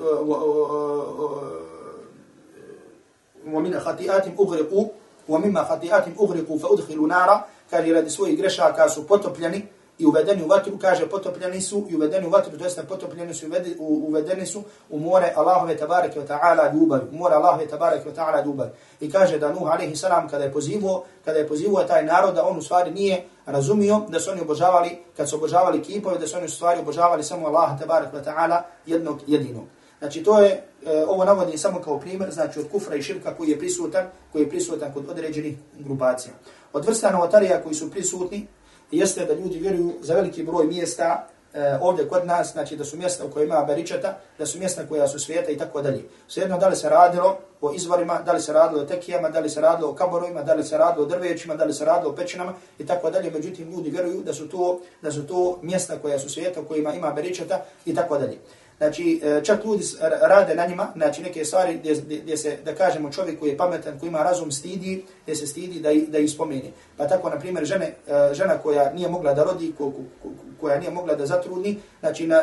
ومن خطيئاتهم أغرقوا ومما خطيئاتهم أغرقوا فأدخلوا نارا kaže radi svojih grešaka su potopljeni i uvedeni u vatru, kaže potopljeni su i uvedeni u vatru, to jest potopljeni su i uvedeni su u more Allahove tabareke wa ta'ala ljubav, u more Allahove tabareke wa ta'ala ljubav. I kaže da Nuh alaihi salam kada je pozivuo, kada je pozivuo taj narod da on u stvari nije razumio da su oni obožavali, kad su obožavali kipove, da su oni u stvari obožavali samo Allaha tabareke wa ta'ala jednog jedinog. Znači to je, e, ovo navodim samo kao primjer, znači od kufra i širka koji je prisutan, koji je prisutan kod određenih grupacija. Od vrsta novotarija koji su prisutni, jeste da ljudi vjeruju za veliki broj mjesta e, ovdje kod nas, znači da su mjesta u kojima ima beričeta, da su mjesta koja su svijeta i tako dalje. Svejedno da li se radilo o izvorima, da li se radilo o tekijama, da li se radilo o kaborovima, da li se radilo o drvećima, da li se radilo o pećinama i tako dalje. Međutim, ljudi vjeruju da su to, da su to mjesta koja su svijeta u kojima ima beričeta i tako dalje. Znači, e, čak ljudi rade na njima, znači neke stvari gdje, gdje se, da kažemo, čovjek koji je pametan, koji ima razum, stidi, gdje se stidi da, da ih spomeni. Pa tako, na primjer, žene, e, žena koja nije mogla da rodi, ko, ko, ko, koja nije mogla da zatrudni, znači na,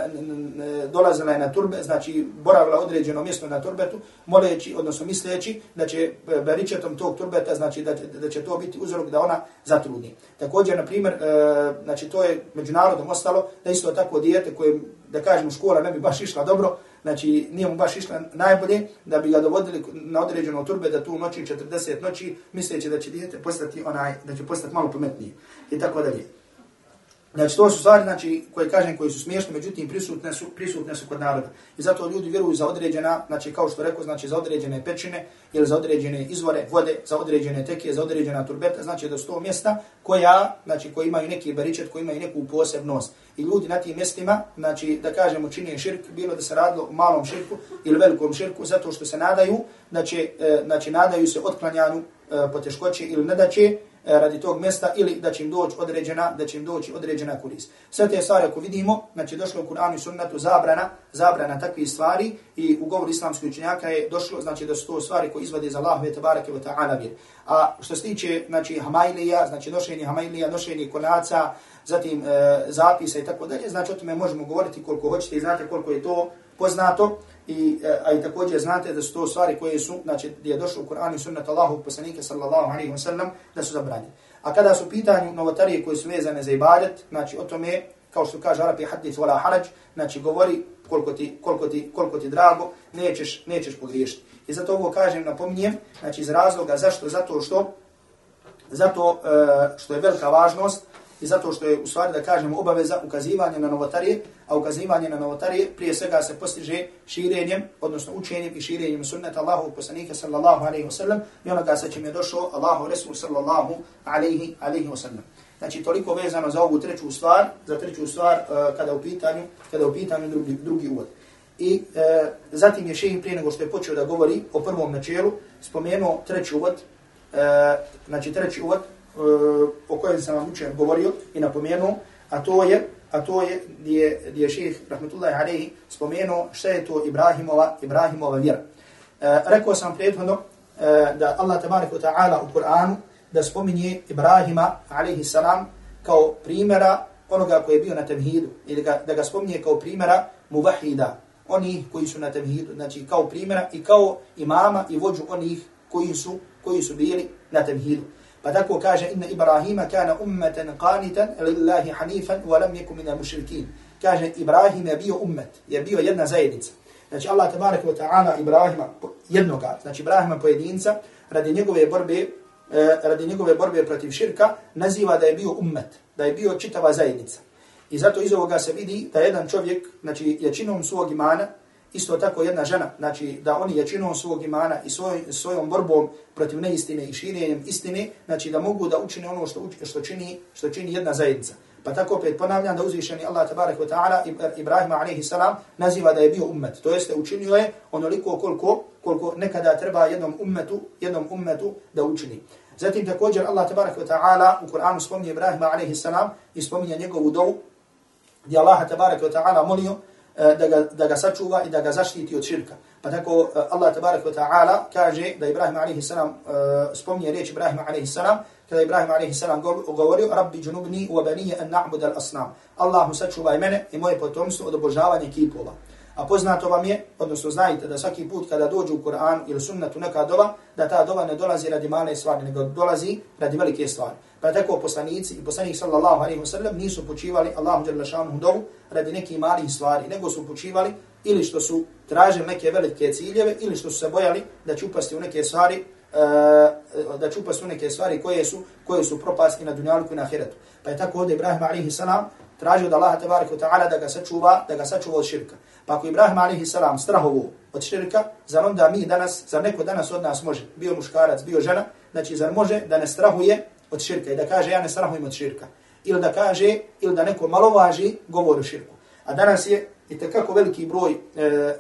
dolazila je na turbe, znači boravila određeno mjesto na turbetu, moleći, odnosno misleći da će e, beričetom tog turbeta, znači da, da će to biti uzrok da ona zatrudni. Također, na primjer, znači to je međunarodom ostalo, da isto tako dijete koje da kažemo škola ne bi baš išla dobro, znači nije mu baš išla najbolje, da bi ga dovodili na određeno turbe da tu noći 40 noći, misleći da će dijete postati onaj, da će postati malo pametniji i tako dalje. Znači, to su stvari, znači, koje kažem, koji su smiješne, međutim, prisutne su, prisutne su kod naroda. I zato ljudi vjeruju za određena, znači, kao što rekao, znači, za određene pečine ili za određene izvore vode, za određene teke, za određena turbeta, znači, da su to mjesta koja, znači, koji imaju neki baričet, koji imaju neku posebnost. I ljudi na tim mjestima, znači, da kažemo, čine širk, bilo da se radilo u malom širku ili velikom širku, zato što se nadaju, znači, e, znači nadaju se otklanjanu e, poteškoće ili nedaće, E, radi tog mjesta ili da će im doći određena, da će im doći određena korist. Sve te stvari ako vidimo, znači došlo u Kur'anu i sunnetu zabrana, zabrana takvih stvari i u govoru islamskih učenjaka je došlo, znači da su to stvari koje izvade za Allahove tabarake wa ta'ala vir. A što se tiče, znači, hamailija, znači nošenje hamailija, nošenje konaca, zatim e, zapisa i tako dalje, znači o tome možemo govoriti koliko hoćete i znate koliko je to poznato i e, a i također znate da su to stvari koje su znači gdje je došlo u Kur'anu i sunnet Allahu poslanika sallallahu alejhi ve sellem da su zabranjene. A kada su pitanju novotarije koje su vezane za ibadet, znači o tome kao što kaže Arapi hadith wala haraj, znači govori koliko ti, koliko ti, koliko ti drago, nećeš, nećeš pogriješiti. I zato ovo kažem, napominjem, znači iz razloga zašto, zato što, zato e, što je velika važnost, i zato što je u stvari da kažemo obaveza ukazivanja na novotarije, a ukazivanje na novotarije prije svega se postiže širenjem, odnosno učenjem i širenjem sunneta Allahu poslanika sallallahu alaihi wa sallam i onoga sa čim je došao Allahu Resul sallallahu alaihi, alaihi wa sallam. Znači toliko vezano za ovu treću stvar, za treću stvar uh, kada u pitanju, kada u pitanju drugi, drugi uvod. I uh, zatim je šehin prije nego što je počeo da govori o prvom načelu, spomenuo treći uvod, uh, znači treći uvod, Eh, o kojem sam vam učer govorio i napomenuo, a to je a to je gdje, gdje šeheh rahmetullahi alaihi spomenuo šta je to Ibrahimova, Ibrahimova vjera. Uh, rekao sam prethodno uh, da Allah tabaraka ta'ala u Kur'anu da spominje Ibrahima alaihi salam kao primjera onoga koji je bio na tevhidu ili ga, da ga spominje kao primjera muvahida, oni koji su na tevhidu, znači kao primjera i kao imama i vođu onih koji su, koji su bili na tevhidu. Pa tako kaže inna Ibrahima kana ummeten qanitan lillahi hanifan wa lam yakun minal mushrikin. Kaže Ibrahim je bio ummet, je bio jedna zajednica. Znači Allah tabarak wa taala Ibrahima jednoga, znači Ibrahima pojedinca radi njegove borbe e, radi njegove borbe protiv širka naziva da je bio ummet, da je bio čitava zajednica. I zato iz ovoga se vidi da jedan čovjek, znači jačinom svog imana, isto tako jedna žena, znači da oni jačinom svog imana i svoj, svojom borbom protiv neistine i širenjem istine, znači da mogu da učine ono što, uči, što, čini, što čini jedna zajednica. Pa tako opet ponavljam da uzvišeni Allah tabarak wa ta'ala Ibrahima alaihi salam naziva da je bio ummet. To jeste učinio je onoliko koliko, koliko nekada treba jednom ummetu, jednom ummetu da učini. Zatim također Allah tabarak wa ta'ala u Kur'anu spominje Ibrahima alaihi salam i spominje njegovu dovu gdje Allah tabarak wa ta'ala molio E, da ga, da ga sačuva i da ga zaštiti od širka. Pa tako e, Allah tabarak wa ta'ala kaže da Ibrahim a.s. E, spomnije riječ Ibrahim a.s. kada Ibrahim a.s. govorio Rabbi junubni wa banije an na'bud al asnam. Allahu sačuvaj mene i moje potomstvo od obožavanja kipova. A poznato vam je, odnosno znajte da svaki put kada dođu u Kur'an ili sunnetu neka dova, da ta dova ne dolazi radi male stvari, nego dolazi radi velike stvari. Pa tako poslanici i poslanik sallallahu alaihi wa sallam nisu počivali Allahu jalla šanuhu dovu radi nekih malih stvari, nego su počivali ili što su tražili neke velike ciljeve ili što su se bojali da će upasti u neke stvari eh, da će upasti u neke stvari koje su koje su propasti na dunjalu i na ahiretu. Pa je tako ovdje Ibrahim alaihi salam tražio da Allah tebareku ta'ala da ga sačuva, da ga sačuva od širka. Pa ako Ibrahim alaihi salam strahovo od širka, zar onda mi danas, zar neko danas od nas može, bio muškarac, bio žena, znači zar može da ne strahuje od širka i da kaže ja ne strahujem od širka. Ili da kaže, ili da neko malovaži govor o širku. A danas je i takako veliki broj, e, e,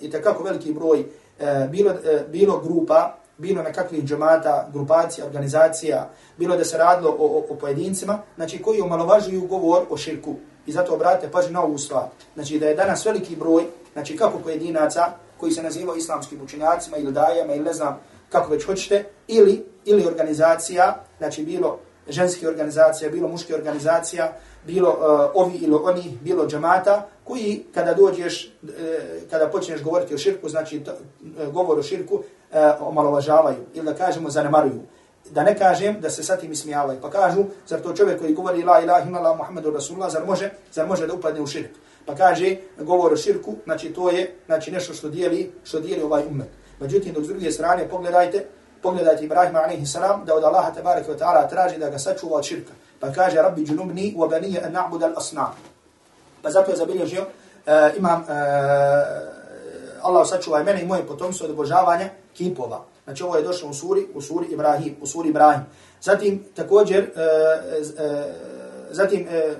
i takako veliki broj e, bilo, e, bilo grupa, bilo nekakvih džemata, grupacija, organizacija, bilo da se radilo o, o, o pojedincima, znači koji omalovažuju govor o širku. I zato obratite pažnju na ovu stvar. Znači da je danas veliki broj, znači kako pojedinaca, koji se nazivaju islamskim učenjacima ili dajama ili ne znam kako već hoćete, ili, ili organizacija, znači bilo ženske organizacije, bilo muške organizacija, bilo uh, ovi ili oni, bilo džamata, koji kada dođeš, uh, kada počneš govoriti o širku, znači to, uh, govor o širku, uh, omalovažavaju ili da kažemo zanemaruju. Da ne kažem da se sa tim ismijavaju. Pa kažu, zar to čovjek koji govori la ilaha illallah Muhammedu Rasulullah, zar može, zar može da upadne u širk? Pa kaže, govor o širku, znači to je znači nešto što dijeli, što dijeli ovaj umet. Međutim, dok s druge strane, pogledajte, pogledajte Ibrahima alaihi salam, da od Allaha tabaraka wa ta'ala traži da ga sačuva od širka. Pa kaže, rabbi džunubni wa banije an na'bud al asnam. Pa zato je zabilježio, uh, imam, uh, Allah sačuva mene i moje potomstvo od obožavanja kipova. Znači ovo je došlo u suri, u suri Ibrahim, u suri Ibrahim. Zatim, također, uh, uh, zatim, uh,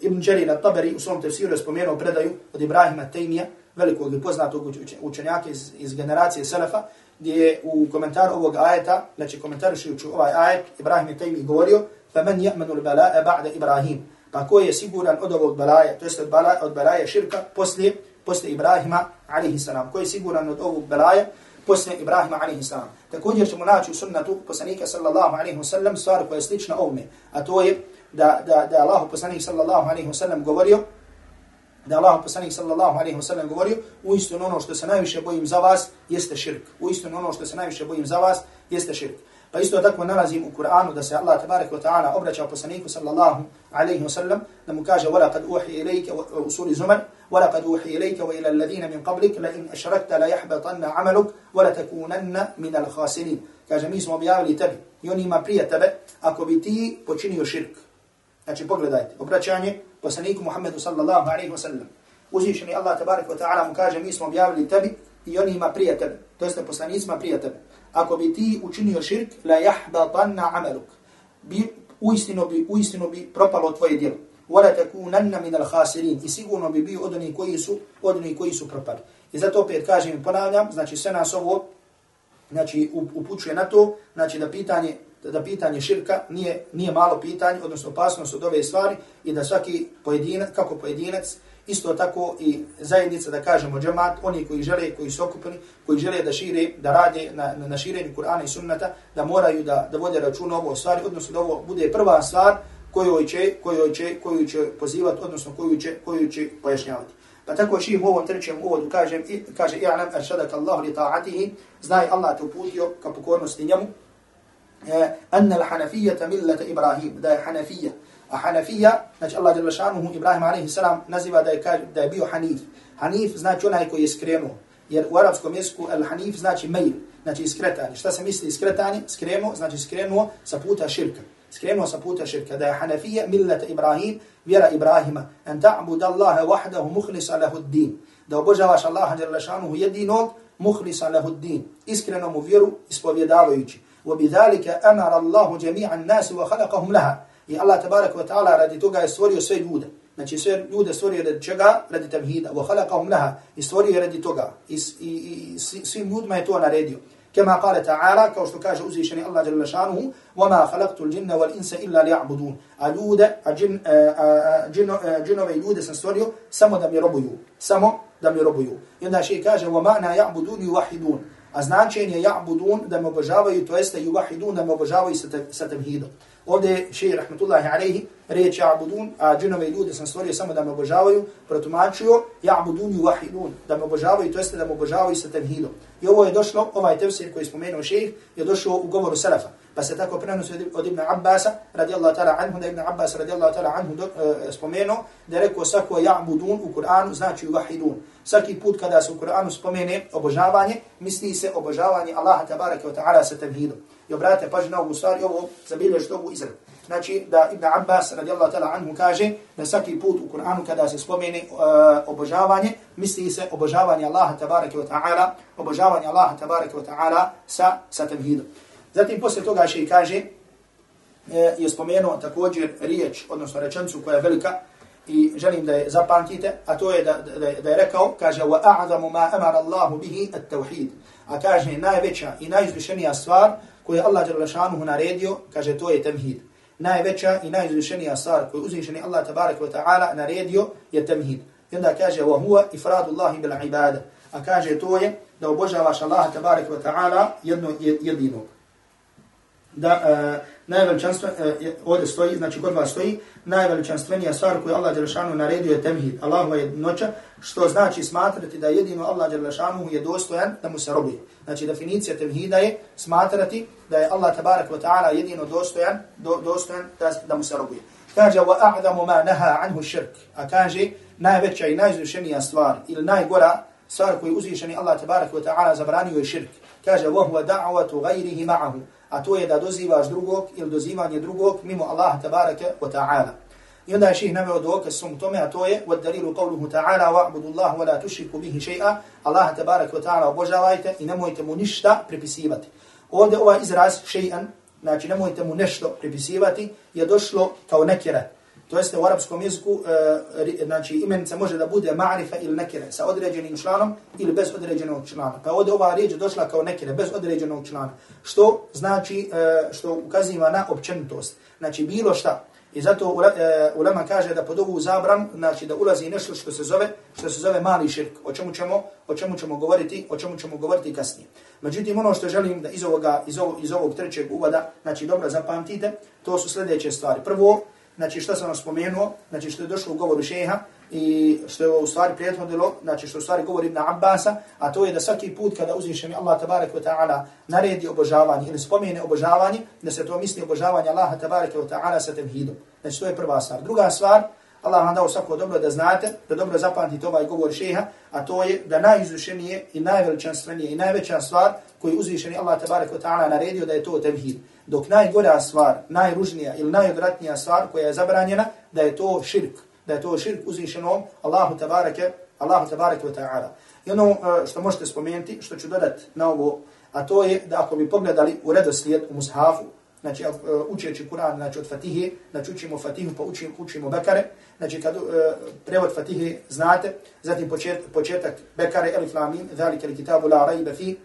Ibn Đeri na Taberi u svom tefsiru je spomenuo predaju od Ibrahima Tejmija, velikog i poznatog učenjaka iz, iz generacije Selefa, gdje je u komentaru ovog ajeta, znači komentaru šijuću ovaj ajet, Ibrahim je Tejmi govorio, فَمَنْ يَأْمَنُ الْبَلَاءَ بَعْدَ Ibrahim. Pa ko je siguran od ovog balaja, to jest od balaja, od balaja širka, poslije, poslije Ibrahima, alaihi salam. Ko je siguran od ovog balaja, poslije Ibrahima, alaihi salam. Također ćemo naći u sunnetu poslanika, sallallahu alaihi wa sallam, stvar koja je slična ovome, a to je da, da, da Allah poslanik, sallallahu alaihi wa sallam, govorio, da Allah poslanik sallallahu alejhi ve sellem govorio u istinu ono što se najviše bojim za vas jeste širk u istinu ono što se najviše bojim za vas jeste širk pa isto tako nalazim u Kur'anu da se Allah tebareke ve taala obraća poslaniku sallallahu alejhi ve sellem da mu kaže wala qad uhi ilayka wa usul zumar ولقد qad إليك وإلى الذين ila قبلك min qablik la in ashrakta la yahbatanna 'amaluk wa la takunanna min al khasirin kaže mi smo objavili tebi i oni ima prije tebe ako bi ti počinio širk znači pogledajte obraćanje poslaniku Muhammedu sallallahu alaihi wa sallam. Uzvišeni Allah tabarik wa ta'ala mu kaže, mi smo objavili tebi i oni ima prije tebe. To jeste poslanicima prije tebe. Ako bi ti učinio širk, la jahbatanna amaluk. Bi, uistinu bi, uistinu bi propalo tvoje djelo. ولا تكونن من الخاسرين khasirin. I sigurno bi bio od onih koji su, od onih koji su propali. I zato opet kažem i ponavljam, znači sve nas ovo, znači upućuje na to, znači da pitanje da pitanje širka nije nije malo pitanje, odnosno opasnost od ove stvari i da svaki pojedinac, kako pojedinac, isto tako i zajednica, da kažemo džemat, oni koji žele, koji su okupili, koji žele da šire, da rade na, na, na širenju Kur'ana i sunnata, da moraju da, da vode računa ovo stvari, odnosno da ovo bude prva stvar kojoj će, kojoj će, koju će pozivati, odnosno koju će, koju će pojašnjavati. Pa tako ših u ovom trećem uvodu kaže, kaže i'lam aršadaka Allah li ta'atihi, znaj Allah te uputio ka pokornosti njemu, e, anna l'hanafijata millata Ibrahim, da je hanafija. A hanafija, znači Allah je lašanuhu Ibrahim a.s. naziva da je, da je bio hanif. Hanif znači onaj koji je skrenuo. Jer u arabskom jesku al-hanif znači mail, znači iskretanje. Šta se misli iskretanje? Skremo, znači skrenuo sa puta širka Skrenuo sa puta širka. Da je hanafija millata Ibrahim, vjera Ibrahima. An ta'bud Allah wahdahu mukhlisa lahu ad-din. Da obožavaš Allaha dželle šanuhu jedinog mukhlisa lahu ad-din. Iskreno mu vjeru ispovjedavajući. وبذلك أمر الله جميع الناس وخلقهم لها I Allah tabarak wa ta'ala radi toga je stvorio sve ljude. Znači sve ljude stvorio radi čega? Radi tevhida. Wa khalaqahum laha. I stvorio radi toga. I, i, i svim ljudima je to naredio. Kema kale ta'ala, kao što kaže uzvišeni Allah jalla šanuhu, وَمَا خَلَقْتُ الْجِنَّ وَالْإِنسَ إِلَّا لِيَعْبُدُونَ A ljude, a džin, džino, džinove ljude sam stvorio samo da mi robuju. Samo da mi robuju. I onda še kaže, وَمَا نَا يَعْبُدُونِ يُوَحِدُونَ A značenje ja'budun da me obožavaju, to jeste yuvahidun da me obožavaju sa, te, sa tevhidom. Ovdje šeji rahmetullahi alaihi reč ja'budun, a džinove ljude sam stvorio samo da me obožavaju, protumačio ja'budun yuvahidun, da me obožavaju, to jeste da me obožavaju sa tevhidom. I ovo je došlo, ovaj tefsir koji je spomenuo šejih, je došlo u govoru Salafa. Pa se tako prenosi od Ibn Abbasa, radijallahu ta'ala anhu, da Ibn Abbas radijallahu ta'ala anhu do, e, spomenuo, da je rekao sako ja'budun u Kur'anu, znači wahidun. Svaki put kada se u Kur'anu spomene obožavanje, misli se obožavanje Allaha tabaraka wa ta'ala sa tevhidom. I obratite pažnju na ovu stvar i ovo zabilježite ovu izredu. Znači da Ibn Abbas radijallahu ta'ala anhu kaže da svaki put u Kur'anu kada se spomeni uh, obožavanje, misli se obožavanje Allaha tabaraka wa ta'ala, obožavanje Allaha tabaraka wa ta'ala sa, sa tevhidom. Zatim posle toga še kaže, uh, je spomenuo također riječ, odnosno rečencu koja je velika, i želim da je zapamtite, a to je da, da, da je rekao, kaže, wa a'zamu ma amara Allahu bihi at-tawhid. A kaže, najveća i najizvišenija stvar koju je Allah Đalešanuhu naredio, kaže, to je temhid. Najveća i najizvišenija stvar koju je uzvišeni Allah tabarak wa ta'ala naredio je temhid. I onda kaže, wa huwa ifradu Allahi bil ibada. A kaže, to je da obožavaš Allah tabarak wa ta'ala jedno jedinog. Da, uh, najveličanstven, uh, ovdje stoji, znači kod vas stoji, najveličanstvenija stvar koju Allah Đelešanu naredio je temhid, Allahova jednoća, što znači smatrati da jedino Allah Đelešanu je dostojan da mu se robuje. Znači definicija temhida je smatrati da je Allah tabarak wa ta'ala jedino dostojan, do, dostojan da, da mu se robuje. Kaže, wa a'damu ma naha anhu širk. A kaže, najveća i najzvišenija stvar ili najgora stvar koju uzvišeni Allah tabarak wa ta'ala zabranio je širk. Kaže, wa huwa da'watu gajrihi ma'ahu a to je da dozivaš drugog ili dozivanje drugog mimo Allaha tabaraka wa ta'ala. I onda je ših naveo dokaz svom tome, a to je od dalilu qavluhu ta'ala wa'budu Allah wa la tušiku bihi še'a Allaha tabaraka wa ta'ala obožavajte i nemojte mu ništa pripisivati. Ovdje ovaj izraz še'an, znači nemojte mu nešto pripisivati, je došlo kao nekira. To jeste u arapskom jeziku, e, znači imenica može da bude ma'rifa ili nekire sa određenim članom ili bez određenog člana. Pa ovdje ova riječ došla kao nekire, bez određenog člana. Što znači, e, što ukaziva na općenitost. Znači bilo šta. I zato e, ulema kaže da pod ovu zabran, znači da ulazi nešto što se zove, što se zove mali širk. O čemu ćemo, o čemu ćemo govoriti, o čemu ćemo govoriti kasnije. Međutim, ono što želim da iz ovoga, iz ovog, iz ovog trećeg uvada, znači dobro zapamtite, to su sljedeće stvari. Prvo, znači što sam vam spomenuo, znači što je došlo u govoru šeha i što je u stvari prijethodilo, znači što u stvari govori Ibn Abbasa, a to je da svaki put kada uzvišeni Allah tabarak wa ta'ala naredi obožavanje ili spomene obožavanje, da se to misli obožavanje Allaha tabarak wa ta'ala sa temhidom. Znači to je prva stvar. Druga stvar, Allah vam dao svako dobro da znate, da dobro zapamtite ovaj govor šeha, a to je da najizvišenije i najveličanstvenije i najveća stvar koju uzvišeni Allah tabarak ta'ala naredio da je to tevhid. Dok najgora stvar, najružnija ili najodratnija stvar koja je zabranjena, da je to širk. Da je to širk uzvišenom Allahu tabarake, Allahu tabarake wa ta'ala. I ono e, što možete spomenuti, što ću dodati na ovo, a to je da ako bi pogledali u redoslijed u mushafu, znači e, učeći Kur'an znači od Fatihe, znači učimo Fatihu pa učimo, učimo Bekare, znači kad uh, prevod Fatihe znate, zatim počet, početak Bekare, Elif Lamin, Zalike li kitabu la rajbe fi,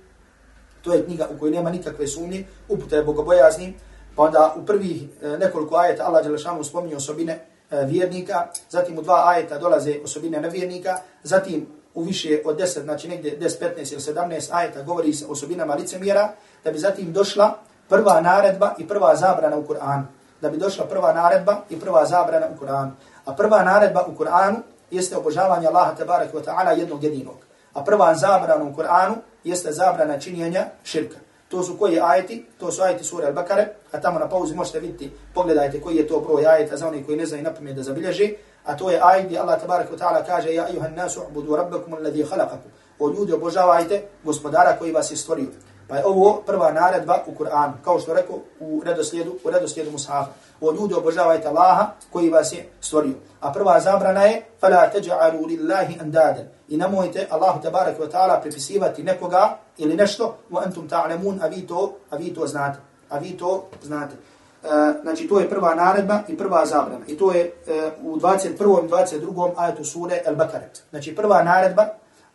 to je knjiga u kojoj nema nikakve sumnje, uputa je bogobojazni, pa onda u prvih uh, nekoliko ajeta Allah Đelešanu spominje osobine uh, vjernika, zatim u dva ajeta dolaze osobine nevjernika, zatim u više od 10, znači negdje 10, 15 ili 17 ajeta govori se osobinama licemjera, da bi zatim došla prva naredba i prva zabrana u Kur'anu. Da bi došla prva naredba i prva zabrana u Kur'anu. A prva naredba u Kur'anu jeste obožavanje Allaha tabaraka wa ta'ala jednog jedinog. A prva zabrana u Kur'anu jeste zabrana činjenja širka. To su koji ajeti? To su ajeti sura Al-Bakare, a tamo na pauzi možete vidjeti, pogledajte koji je to broj ajeta za oni koji ne znaju napamet da zabilježi, a to je ajet gdje Allah tabaraka wa ta'ala kaže Ja ayuhan nasu ubudu rabbakum alladhi khalaqakum. O ljudi obožavajte gospodara koji vas je stvorio. Pa je ovo prva naredba u Kur'anu, kao što rekao u redoslijedu, u redoslijedu Mushafa. O ljudi obožavajte Allaha koji vas je stvorio. A prva zabrana je فَلَا تَجْعَلُوا لِلَّهِ أَنْدَادًا I nemojte Allahu tabarak wa ta'ala pripisivati nekoga ili nešto وَأَنْتُمْ تَعْلَمُونَ A vi to, a vi to znate. A vi to znate. Uh, znači to je prva naredba i prva zabrana. I to je uh, u 21. i 22. ajetu sure Al-Bakare. Znači prva naredba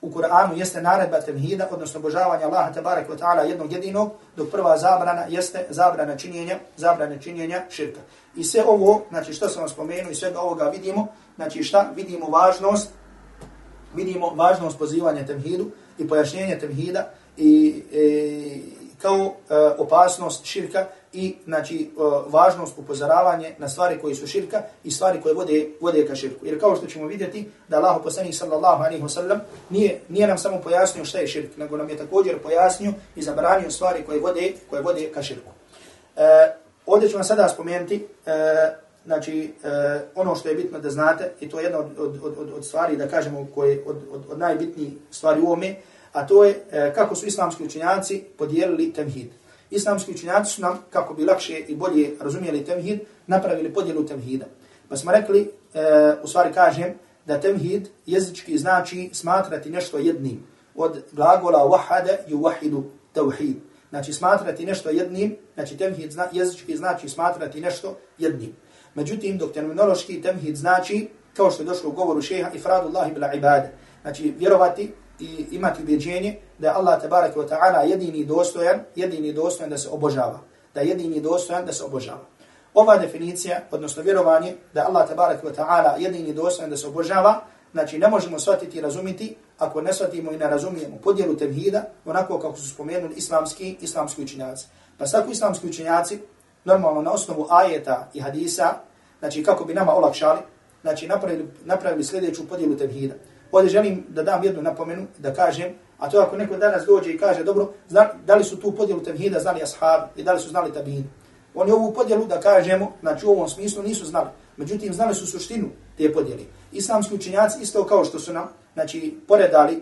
u Kur'anu jeste naredba tevhida, odnosno obožavanja Allaha tabarak wa ta'ala jednog jedinog, dok prva zabrana jeste zabrana činjenja, zabrana činjenja širka. I sve ovo, znači što sam vam spomenuo i svega ovoga vidimo, znači šta vidimo važnost, vidimo važnost pozivanja tevhidu i pojašnjenja tevhida i, i kao e, opasnost širka i znači e, važnost upozoravanje na stvari koje su širka i stvari koje vode vode ka širku. Jer kao što ćemo vidjeti da Allah poslanik sallallahu alejhi ve sellem nije nije nam samo pojasnio šta je širk, nego nam je također pojasnio i zabranio stvari koje vode koje vode ka širku. E, ovdje ćemo sada spomenuti e, znači e, ono što je bitno da znate i to je jedna od, od, od, od stvari da kažemo koje od, od, od najbitnijih stvari u ome, a to je e, kako su islamski učenjaci podijelili temhid islamski učinjaci su nam, kako bi lakše i bolje razumijeli temhid, napravili podjelu temhida. Pa smo rekli, e, u stvari kažem, da temhid jezički znači smatrati nešto jednim. Od glagola wahada i wahidu tevhid. Znači smatrati nešto jednim, znači temhid zna, jezički znači smatrati nešto jednim. Međutim, dok terminološki temhid znači kao što je došlo u govoru šeha, ifradullah ibn ibad. Znači, vjerovati i imati ubjeđenje da je Allah tabaraka wa ta'ala jedini dostojan, jedini dostojan da se obožava. Da je jedini dostojan da se obožava. Ova definicija, odnosno vjerovanje da Allah tabaraka wa ta'ala jedini dostojan da se obožava, znači ne možemo shvatiti i razumiti ako ne shvatimo i ne razumijemo podjelu tevhida, onako kako su spomenuli islamski, islamski učinjaci. Pa tako islamski učinjaci, normalno na osnovu ajeta i hadisa, znači kako bi nama olakšali, znači napravili, napravili sljedeću podjelu tevhida. Ovdje želim da dam jednu napomenu, da kažem, a to ako neko danas dođe i kaže, dobro, zna, da li su tu podjelu tevhida znali ashab i da li su znali tabin. Oni ovu podjelu, da kažemo, znači u ovom smislu nisu znali. Međutim, znali su suštinu te podjeli. Islamski učenjaci isto kao što su nam, znači, poredali e,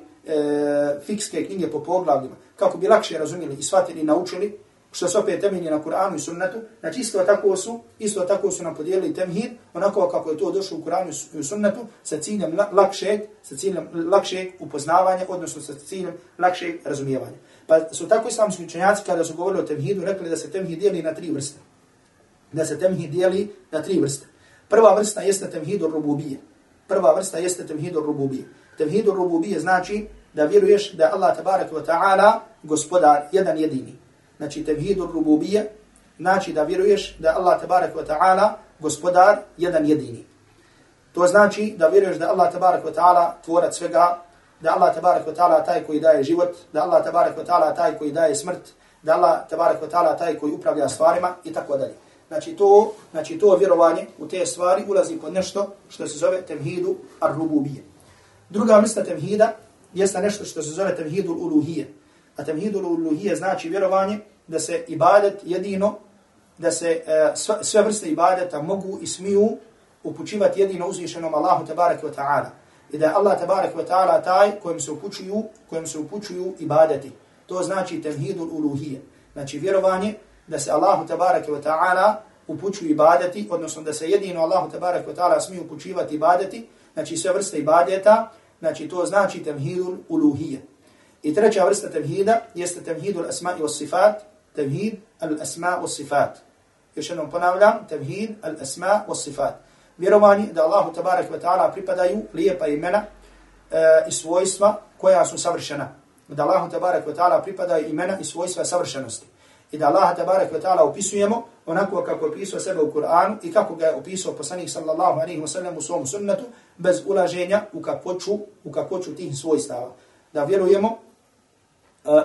fikske knjige po poglavljima, kako bi lakše razumjeli i shvatili i naučili, što se opet temelji na Kur'anu i sunnetu, znači isto tako su, isto tako su nam podijelili temhid, onako kako je to došlo u Kur'anu i sunnetu, sa ciljem lakšeg, sa ciljem lakšeg upoznavanja, odnosno sa ciljem lakšeg razumijevanja. Pa su tako islamski učenjaci kada su govorili o temhidu, rekli da se temhid dijeli na tri vrste. Da se temhid dijeli na tri vrste. Prva vrsta jeste temhidu rububije. Prva vrsta jeste temhidu rububije. Temhidu rububije znači da vjeruješ da Allah tabaraka wa ta'ala gospodar jedan jedini znači tevhidu rububije, znači da vjeruješ da Allah tabarak wa ta'ala gospodar jedan jedini. To znači da vjeruješ da Allah tabarak wa ta'ala tvorac svega, da Allah tabarak wa ta'ala taj koji daje život, da Allah tabarak wa ta'ala taj koji daje smrt, da Allah tabarak wa ta'ala taj koji upravlja stvarima i tako dalje. Znači to, znači to vjerovanje u te stvari ulazi pod nešto što se zove temhidu ar-rububije. Druga vrsta temhida jeste nešto što se zove temhidu uluhije. A temhidul uluhije znači vjerovanje da se ibadet jedino, da se e, sve vrste ibadeta mogu i smiju upućivati jedino uzvišenom Allahu tabarak wa ta'ala. I da je Allah tabarak wa ta'ala taj kojem se upućuju, kojem se upućuju ibadeti. To znači temhidul uluhije. Znači vjerovanje da se Allahu tabarak wa ta'ala upućuju ibadeti, odnosno da se jedino Allahu tabarak wa ta'ala smiju upućivati ibadeti, znači sve vrste ibadeta, znači to znači temhidul uluhije. I treća vrsta tevhida jeste tevhidul asma i sifat, tevhid al asma i sifat. Još jednom ponavljam, tevhid al asma i sifat. Vjerovanje da Allahu tabarak wa ta'ala pripadaju lijepa imena e, i svojstva koja su savršena. Da Allahu tabarak wa ta'ala pripadaju imena i svojstva savršenosti. I da Allah tabarak wa ta'ala opisujemo onako kako je opisao sebe u Kur'anu i kako ga je opisao poslanik sallallahu alaihi wa sallam u svom sunnetu bez ulaženja u kakvoću, u kakvoću tih svojstava. Da vjerujemo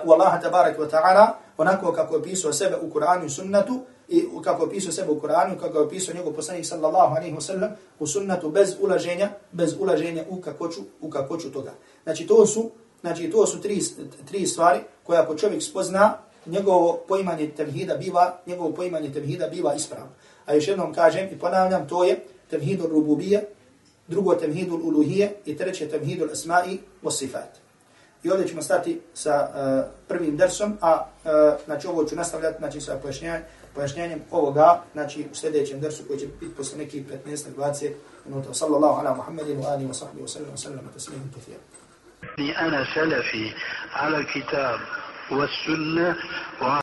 u Allaha tabarak wa ta'ala, onako kako je pisao sebe u Kur'anu i sunnatu, i kako je pisao sebe u Kur'anu, kako je pisao njegov poslanik sallallahu alaihi wa sallam, u sunnatu bez ulaženja, bez ulaženja u kakoću, u kakoću toga. Znači to su, znači to su tri, tri stvari koje ako čovjek spozna, njegovo poimanje tevhida biva, njegovo poimanje tevhida biva ispravno. A još jednom kažem i ponavljam, to je tevhidul rububije, drugo tevhidul uluhije i treće tevhidul asma'i wa sifat. I ovdje ćemo stati sa uh, prvim dersom, a uh, znači ovo ću nastavljati znači, sa pojašnjanjem, pojašnjanjem ovoga, znači u sljedećem dersu koji će biti posle nekih 15-20 minuta. Sallallahu ala Muhammedin wa alihi wa sahbihi wa sallam wa sallam wa taslimu kathira. أنا سلفي على الكتاب والسنة